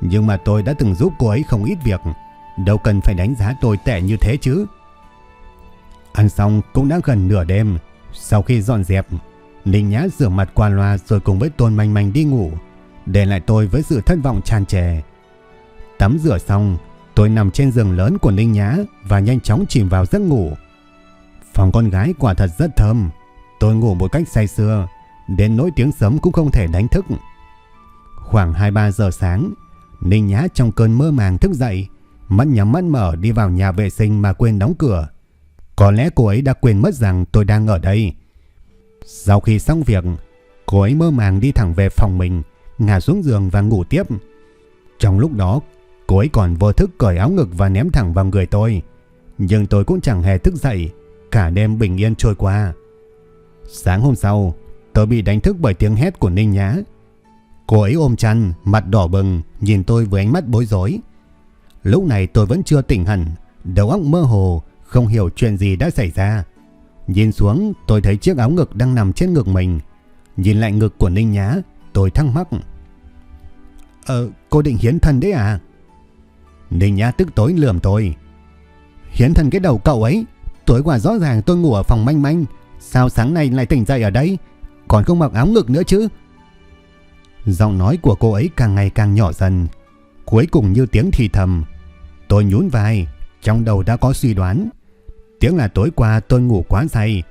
Nhưng mà tôi đã từng giúp cô ấy không ít việc, đâu cần phải đánh giá tôi tệ như thế chứ. Ăn xong cũng đã gần nửa đêm, sau khi dọn dẹp, Ninh Nhã rửa mặt qua loa rồi cùng với Tôn Manh Manh đi ngủ, để lại tôi với sự thất vọng tràn trề. Tắm rửa xong, tôi nằm trên giường lớn của Ninh Nhã và nhanh chóng chìm vào giấc ngủ. Phòng con gái quả thật rất thơm, tôi ngủ một cách say sưa, đến nỗi tiếng sớm cũng không thể đánh thức. Khoảng 2-3 giờ sáng, Ninh Nhã trong cơn mơ màng thức dậy, mắt nhắm mắt mở đi vào nhà vệ sinh mà quên đóng cửa. Có lẽ cô ấy đã quên mất rằng tôi đang ở đây. Sau khi xong việc, cô ấy mơ màng đi thẳng về phòng mình, ngả xuống giường và ngủ tiếp. Trong lúc đó, cô ấy còn vô thức cởi áo ngực và ném thẳng vào người tôi. Nhưng tôi cũng chẳng hề thức dậy, cả đêm bình yên trôi qua. Sáng hôm sau, tôi bị đánh thức bởi tiếng hét của Ninh Nhã. Cô ấy ôm chăn, mặt đỏ bừng, nhìn tôi với ánh mắt bối rối. Lúc này tôi vẫn chưa tỉnh hẳn, đầu óc mơ hồ, không hiểu chuyện gì đã xảy ra. Nhìn xuống, tôi thấy chiếc áo ngực đang nằm trên ngực mình. Nhìn lại ngực của Ninh Nhã, tôi thắc mắc. Ờ cô định hiến thân đấy à? Ninh Nhã tức tối lườm tôi. Hiến thân cái đầu cậu ấy. Tối qua rõ ràng tôi ngủ ở phòng manh manh. Sao sáng nay lại tỉnh dậy ở đây? Còn không mặc áo ngực nữa chứ? Giọng nói của cô ấy càng ngày càng nhỏ dần. Cuối cùng như tiếng thì thầm. Tôi nhún vai. Trong đầu đã có suy đoán. Tiếng là tối qua tôi ngủ quá say.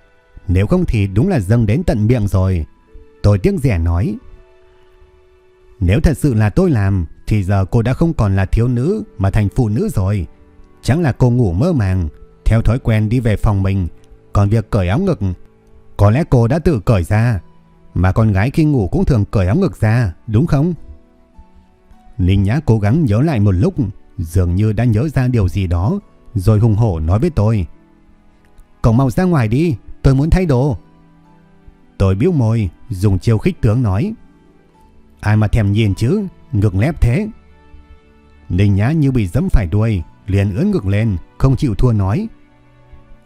Nếu không thì đúng là dâng đến tận miệng rồi. Tôi tiếc rẻ nói. Nếu thật sự là tôi làm thì giờ cô đã không còn là thiếu nữ mà thành phụ nữ rồi. Chẳng là cô ngủ mơ màng, theo thói quen đi về phòng mình. Còn việc cởi áo ngực, có lẽ cô đã tự cởi ra. Mà con gái khi ngủ cũng thường cởi áo ngực ra, đúng không? Ninh Nhã cố gắng nhớ lại một lúc, dường như đã nhớ ra điều gì đó, rồi hùng hổ nói với tôi. Cậu mau ra ngoài đi, tôi muốn thay đồ. Tôi biếu môi, dùng chiêu khích tướng nói. Ai mà thèm nhìn chứ, ngực lép thế. Ninh Nhã như bị dẫm phải đuôi, liền ưỡn ngực lên, không chịu thua nói.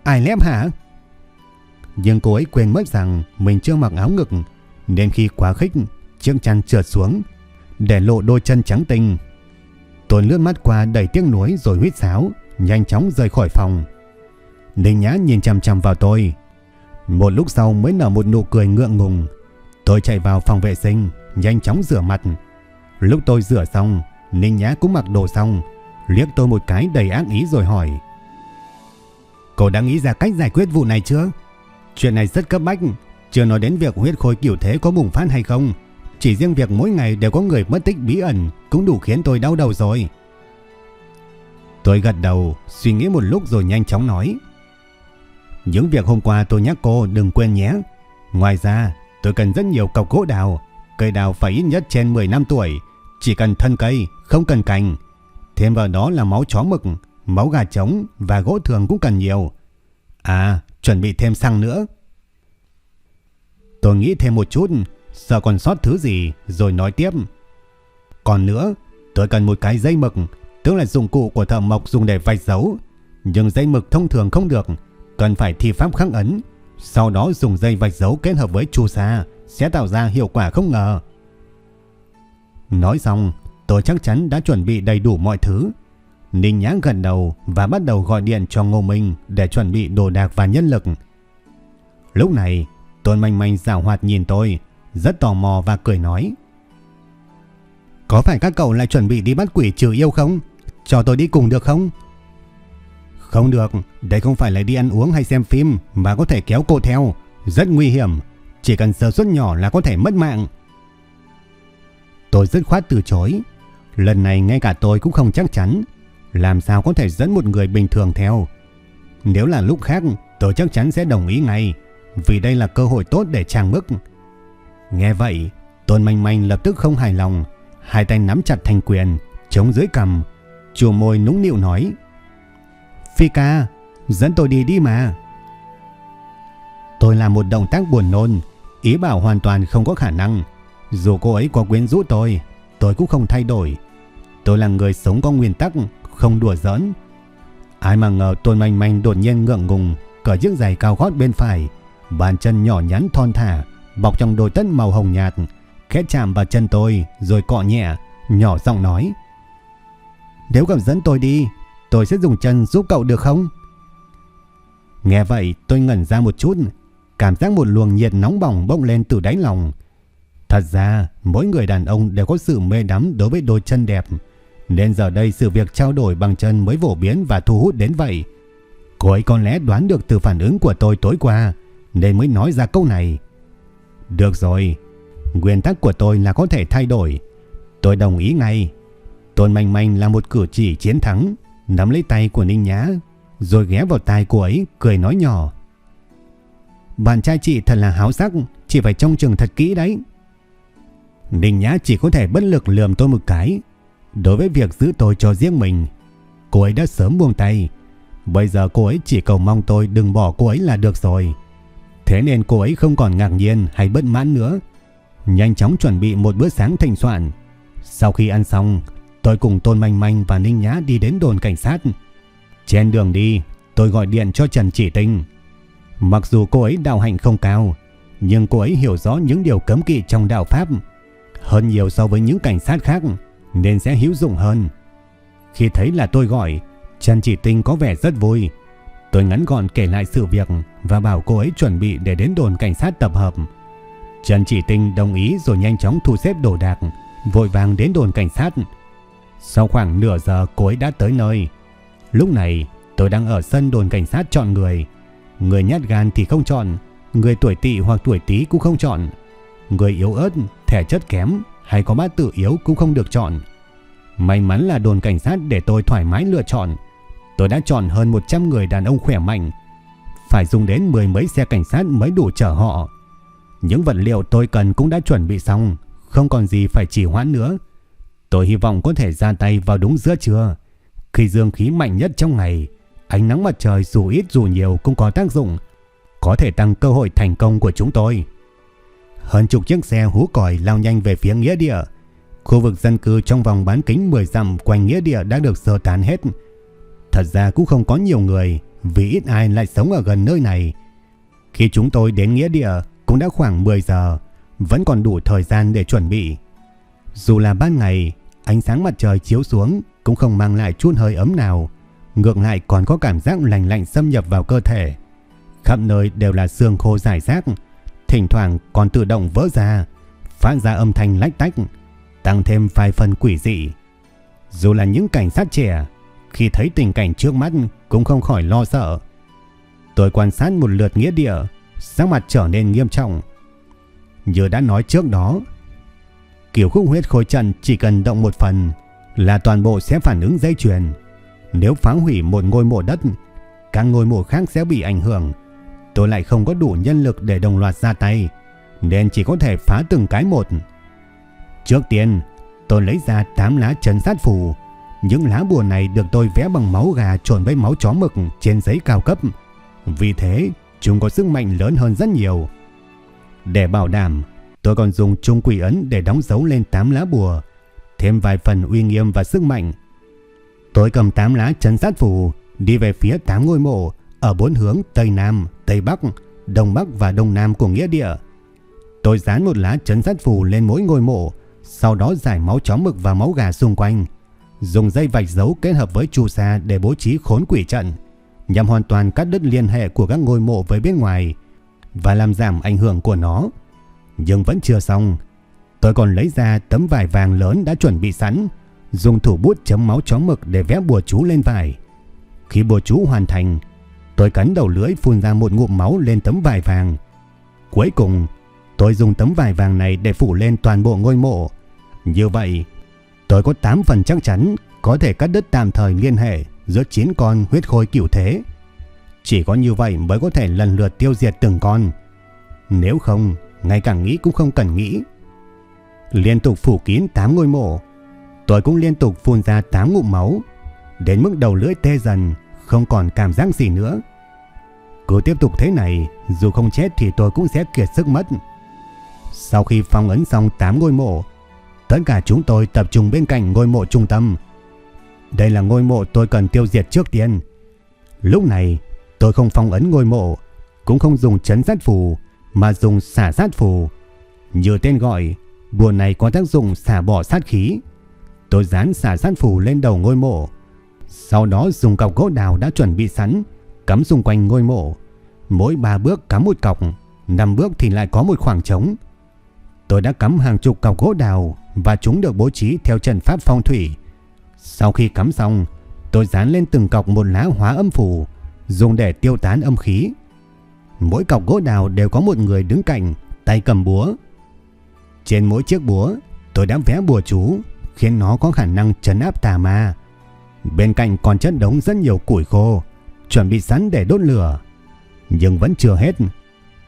Ai lép hả? Nhưng cô ấy quên mất rằng mình chưa mặc áo ngực, nên khi quá khích, chiếc chăn trượt xuống, để lộ đôi chân trắng tinh. Tôi lướt mắt qua đầy tiếc nuối rồi huyết sáo, nhanh chóng rời khỏi phòng. Ninh Nhã nhìn chằm chằm vào tôi. Một lúc sau mới nở một nụ cười ngượng ngùng. Tôi chạy vào phòng vệ sinh, nhanh chóng rửa mặt. Lúc tôi rửa xong, Ninh Nhã cũng mặc đồ xong, liếc tôi một cái đầy ác ý rồi hỏi. Cô đã nghĩ ra cách giải quyết vụ này chưa? Chuyện này rất cấp bách, chưa nói đến việc huyết khối kiểu thế có bùng phát hay không. Chỉ riêng việc mỗi ngày đều có người mất tích bí ẩn cũng đủ khiến tôi đau đầu rồi. Tôi gật đầu, suy nghĩ một lúc rồi nhanh chóng nói. Những việc hôm qua tôi nhắc cô đừng quên nhé. Ngoài ra, tôi cần rất nhiều cọc gỗ đào. Cây đào phải ít nhất trên 10 năm tuổi. Chỉ cần thân cây, không cần cành. Thêm vào đó là máu chó mực, máu gà trống và gỗ thường cũng cần nhiều. À, chuẩn bị thêm xăng nữa. Tôi nghĩ thêm một chút, sợ còn sót thứ gì rồi nói tiếp. Còn nữa, tôi cần một cái dây mực, tức là dụng cụ của thợ mộc dùng để vạch dấu. Nhưng dây mực thông thường không được, cần phải thi pháp khắc ấn, sau đó dùng dây vạch dấu kết hợp với chu sa sẽ tạo ra hiệu quả không ngờ. Nói xong, tôi chắc chắn đã chuẩn bị đầy đủ mọi thứ. Ninh Nhã gần đầu và bắt đầu gọi điện cho Ngô Minh để chuẩn bị đồ đạc và nhân lực. Lúc này, Tôn Manh Manh rào hoạt nhìn tôi, rất tò mò và cười nói. Có phải các cậu lại chuẩn bị đi bắt quỷ trừ yêu không? Cho tôi đi cùng được không? Không được, đây không phải là đi ăn uống hay xem phim mà có thể kéo cô theo. Rất nguy hiểm, chỉ cần sơ suất nhỏ là có thể mất mạng. Tôi rất khoát từ chối. Lần này ngay cả tôi cũng không chắc chắn. Làm sao có thể dẫn một người bình thường theo. Nếu là lúc khác, tôi chắc chắn sẽ đồng ý ngay. Vì đây là cơ hội tốt để trang bức. Nghe vậy, Tôn Manh Manh lập tức không hài lòng. Hai tay nắm chặt thành quyền, chống dưới cầm. Chùa môi nũng nịu nói. Phi ca, dẫn tôi đi đi mà. Tôi làm một động tác buồn nôn, ý bảo hoàn toàn không có khả năng. Dù cô ấy có quyến rũ tôi, tôi cũng không thay đổi. Tôi là người sống có nguyên tắc, không đùa giỡn. Ai mà ngờ Tôn Manh Manh đột nhiên ngượng ngùng, cởi chiếc giày cao gót bên phải, bàn chân nhỏ nhắn thon thả, bọc trong đôi tất màu hồng nhạt, khẽ chạm vào chân tôi rồi cọ nhẹ, nhỏ giọng nói: "Nếu cậu dẫn tôi đi, tôi sẽ dùng chân giúp cậu được không?" Nghe vậy, tôi ngẩn ra một chút, cảm giác một luồng nhiệt nóng bỏng bốc lên từ đáy lòng. Thật ra, mỗi người đàn ông đều có sự mê đắm đối với đôi chân đẹp, nên giờ đây sự việc trao đổi bằng chân mới phổ biến và thu hút đến vậy. Cô ấy có lẽ đoán được từ phản ứng của tôi tối qua, nên mới nói ra câu này. Được rồi, nguyên tắc của tôi là có thể thay đổi. Tôi đồng ý ngay. Tôn Manh Manh là một cử chỉ chiến thắng, nắm lấy tay của Ninh Nhã, rồi ghé vào tai cô ấy, cười nói nhỏ. Bạn trai chị thật là háo sắc, chỉ phải trông chừng thật kỹ đấy. Ninh Nhã chỉ có thể bất lực lườm tôi một cái. Đối với việc giữ tôi cho riêng mình, cô ấy đã sớm buông tay. Bây giờ cô ấy chỉ cầu mong tôi đừng bỏ cô ấy là được rồi. Thế nên cô ấy không còn ngạc nhiên hay bất mãn nữa. Nhanh chóng chuẩn bị một bữa sáng thành soạn. Sau khi ăn xong, tôi cùng Tôn Manh Manh và Ninh Nhã đi đến đồn cảnh sát. Trên đường đi, tôi gọi điện cho Trần Chỉ Tinh. Mặc dù cô ấy đạo hạnh không cao, nhưng cô ấy hiểu rõ những điều cấm kỵ trong đạo Pháp hơn nhiều so với những cảnh sát khác nên sẽ hữu dụng hơn. Khi thấy là tôi gọi, Trần Chỉ Tinh có vẻ rất vui. Tôi ngắn gọn kể lại sự việc và bảo cô ấy chuẩn bị để đến đồn cảnh sát tập hợp. Trần Chỉ Tinh đồng ý rồi nhanh chóng thu xếp đồ đạc, vội vàng đến đồn cảnh sát. Sau khoảng nửa giờ cối đã tới nơi. Lúc này tôi đang ở sân đồn cảnh sát chọn người. Người nhát gan thì không chọn, người tuổi tỵ hoặc tuổi tí cũng không chọn. Người yếu ớt, thể chất kém hay có bát tự yếu cũng không được chọn. May mắn là đồn cảnh sát để tôi thoải mái lựa chọn. Tôi đã chọn hơn 100 người đàn ông khỏe mạnh. Phải dùng đến mười mấy xe cảnh sát mới đủ chở họ. Những vật liệu tôi cần cũng đã chuẩn bị xong, không còn gì phải trì hoãn nữa. Tôi hy vọng có thể ra tay vào đúng giữa trưa. Khi dương khí mạnh nhất trong ngày, ánh nắng mặt trời dù ít dù nhiều cũng có tác dụng, có thể tăng cơ hội thành công của chúng tôi. Hơn chục chiếc xe hú còi lao nhanh về phía nghĩa địa. Khu vực dân cư trong vòng bán kính 10 dặm quanh nghĩa địa đã được sơ tán hết. Thật ra cũng không có nhiều người vì ít ai lại sống ở gần nơi này. Khi chúng tôi đến nghĩa địa cũng đã khoảng 10 giờ, vẫn còn đủ thời gian để chuẩn bị. Dù là ban ngày, ánh sáng mặt trời chiếu xuống cũng không mang lại chút hơi ấm nào, ngược lại còn có cảm giác lạnh lạnh xâm nhập vào cơ thể. Khắp nơi đều là xương khô rải rác, thỉnh thoảng còn tự động vỡ ra, phát ra âm thanh lách tách, tăng thêm vài phần quỷ dị. Dù là những cảnh sát trẻ, khi thấy tình cảnh trước mắt cũng không khỏi lo sợ. Tôi quan sát một lượt nghĩa địa, sắc mặt trở nên nghiêm trọng. Như đã nói trước đó, kiểu khúc huyết khối trận chỉ cần động một phần là toàn bộ sẽ phản ứng dây chuyền. Nếu phá hủy một ngôi mộ đất, các ngôi mộ khác sẽ bị ảnh hưởng tôi lại không có đủ nhân lực để đồng loạt ra tay, nên chỉ có thể phá từng cái một. Trước tiên, tôi lấy ra 8 lá trấn sát phù. Những lá bùa này được tôi vẽ bằng máu gà trộn với máu chó mực trên giấy cao cấp. Vì thế, chúng có sức mạnh lớn hơn rất nhiều. Để bảo đảm, tôi còn dùng trung quỷ ấn để đóng dấu lên 8 lá bùa, thêm vài phần uy nghiêm và sức mạnh. Tôi cầm 8 lá trấn sát phù, đi về phía 8 ngôi mộ, ở bốn hướng Tây Nam, Tây Bắc, Đông Bắc và Đông Nam của nghĩa địa. Tôi dán một lá chấn sát phù lên mỗi ngôi mộ, sau đó giải máu chó mực và máu gà xung quanh, dùng dây vạch dấu kết hợp với chu sa để bố trí khốn quỷ trận, nhằm hoàn toàn cắt đứt liên hệ của các ngôi mộ với bên ngoài và làm giảm ảnh hưởng của nó. Nhưng vẫn chưa xong, tôi còn lấy ra tấm vải vàng lớn đã chuẩn bị sẵn, dùng thủ bút chấm máu chó mực để vẽ bùa chú lên vải. Khi bùa chú hoàn thành, Tôi cắn đầu lưỡi phun ra một ngụm máu lên tấm vải vàng. Cuối cùng, tôi dùng tấm vải vàng này để phủ lên toàn bộ ngôi mộ. Như vậy, tôi có 8 phần chắc chắn có thể cắt đứt tạm thời liên hệ giữa 9 con huyết khôi cửu thế. Chỉ có như vậy mới có thể lần lượt tiêu diệt từng con. Nếu không, ngay cả nghĩ cũng không cần nghĩ. Liên tục phủ kín 8 ngôi mộ, tôi cũng liên tục phun ra 8 ngụm máu. Đến mức đầu lưỡi tê dần, không còn cảm giác gì nữa. Cứ tiếp tục thế này, dù không chết thì tôi cũng sẽ kiệt sức mất. Sau khi phong ấn xong 8 ngôi mộ, Tất cả chúng tôi tập trung bên cạnh ngôi mộ trung tâm. Đây là ngôi mộ tôi cần tiêu diệt trước tiên. Lúc này, tôi không phong ấn ngôi mộ, cũng không dùng chấn sát phù, mà dùng xả sát phù. Như tên gọi, bùa này có tác dụng xả bỏ sát khí. Tôi dán xả sát phù lên đầu ngôi mộ. Sau đó dùng cọc gỗ đào đã chuẩn bị sẵn, cắm xung quanh ngôi mộ. Mỗi 3 bước cắm một cọc, 5 bước thì lại có một khoảng trống. Tôi đã cắm hàng chục cọc gỗ đào và chúng được bố trí theo trận pháp phong thủy. Sau khi cắm xong, tôi dán lên từng cọc một lá hóa âm phù, dùng để tiêu tán âm khí. Mỗi cọc gỗ đào đều có một người đứng cạnh, tay cầm búa. Trên mỗi chiếc búa, tôi đã vẽ bùa chú, khiến nó có khả năng trấn áp tà ma. Bên cạnh còn chất đống rất nhiều củi khô, chuẩn bị sẵn để đốt lửa. Nhưng vẫn chưa hết.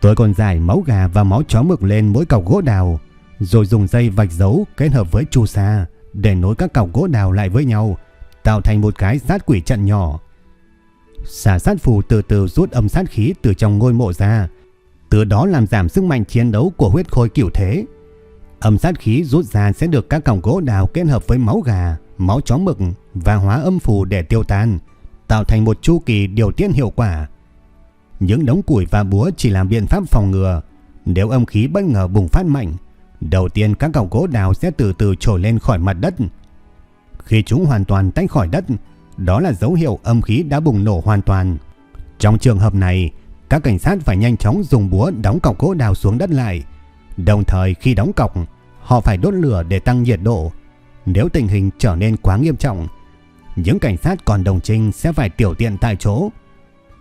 Tôi còn giải máu gà và máu chó mực lên mỗi cọc gỗ đào, rồi dùng dây vạch dấu kết hợp với chu sa để nối các cọc gỗ đào lại với nhau, tạo thành một cái sát quỷ trận nhỏ. Xà sát phù từ từ rút âm sát khí từ trong ngôi mộ ra, từ đó làm giảm sức mạnh chiến đấu của huyết khôi cửu thế. Âm sát khí rút ra sẽ được các cọng gỗ đào kết hợp với máu gà, máu chó mực và hóa âm phù để tiêu tan, tạo thành một chu kỳ điều tiết hiệu quả. Những đống củi và búa chỉ làm biện pháp phòng ngừa, nếu âm khí bất ngờ bùng phát mạnh, đầu tiên các cọng gỗ đào sẽ từ từ trồi lên khỏi mặt đất. Khi chúng hoàn toàn tách khỏi đất, đó là dấu hiệu âm khí đã bùng nổ hoàn toàn. Trong trường hợp này, các cảnh sát phải nhanh chóng dùng búa đóng cọc gỗ đào xuống đất lại. Đồng thời khi đóng cọc, họ phải đốt lửa để tăng nhiệt độ. Nếu tình hình trở nên quá nghiêm trọng, những cảnh sát còn đồng trinh sẽ phải tiểu tiện tại chỗ.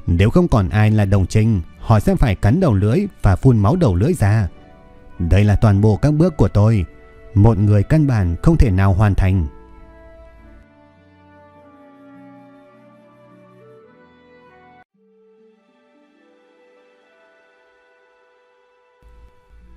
Nếu không còn ai là đồng trinh, họ sẽ phải cắn đầu lưỡi và phun máu đầu lưỡi ra. Đây là toàn bộ các bước của tôi. Một người căn bản không thể nào hoàn thành.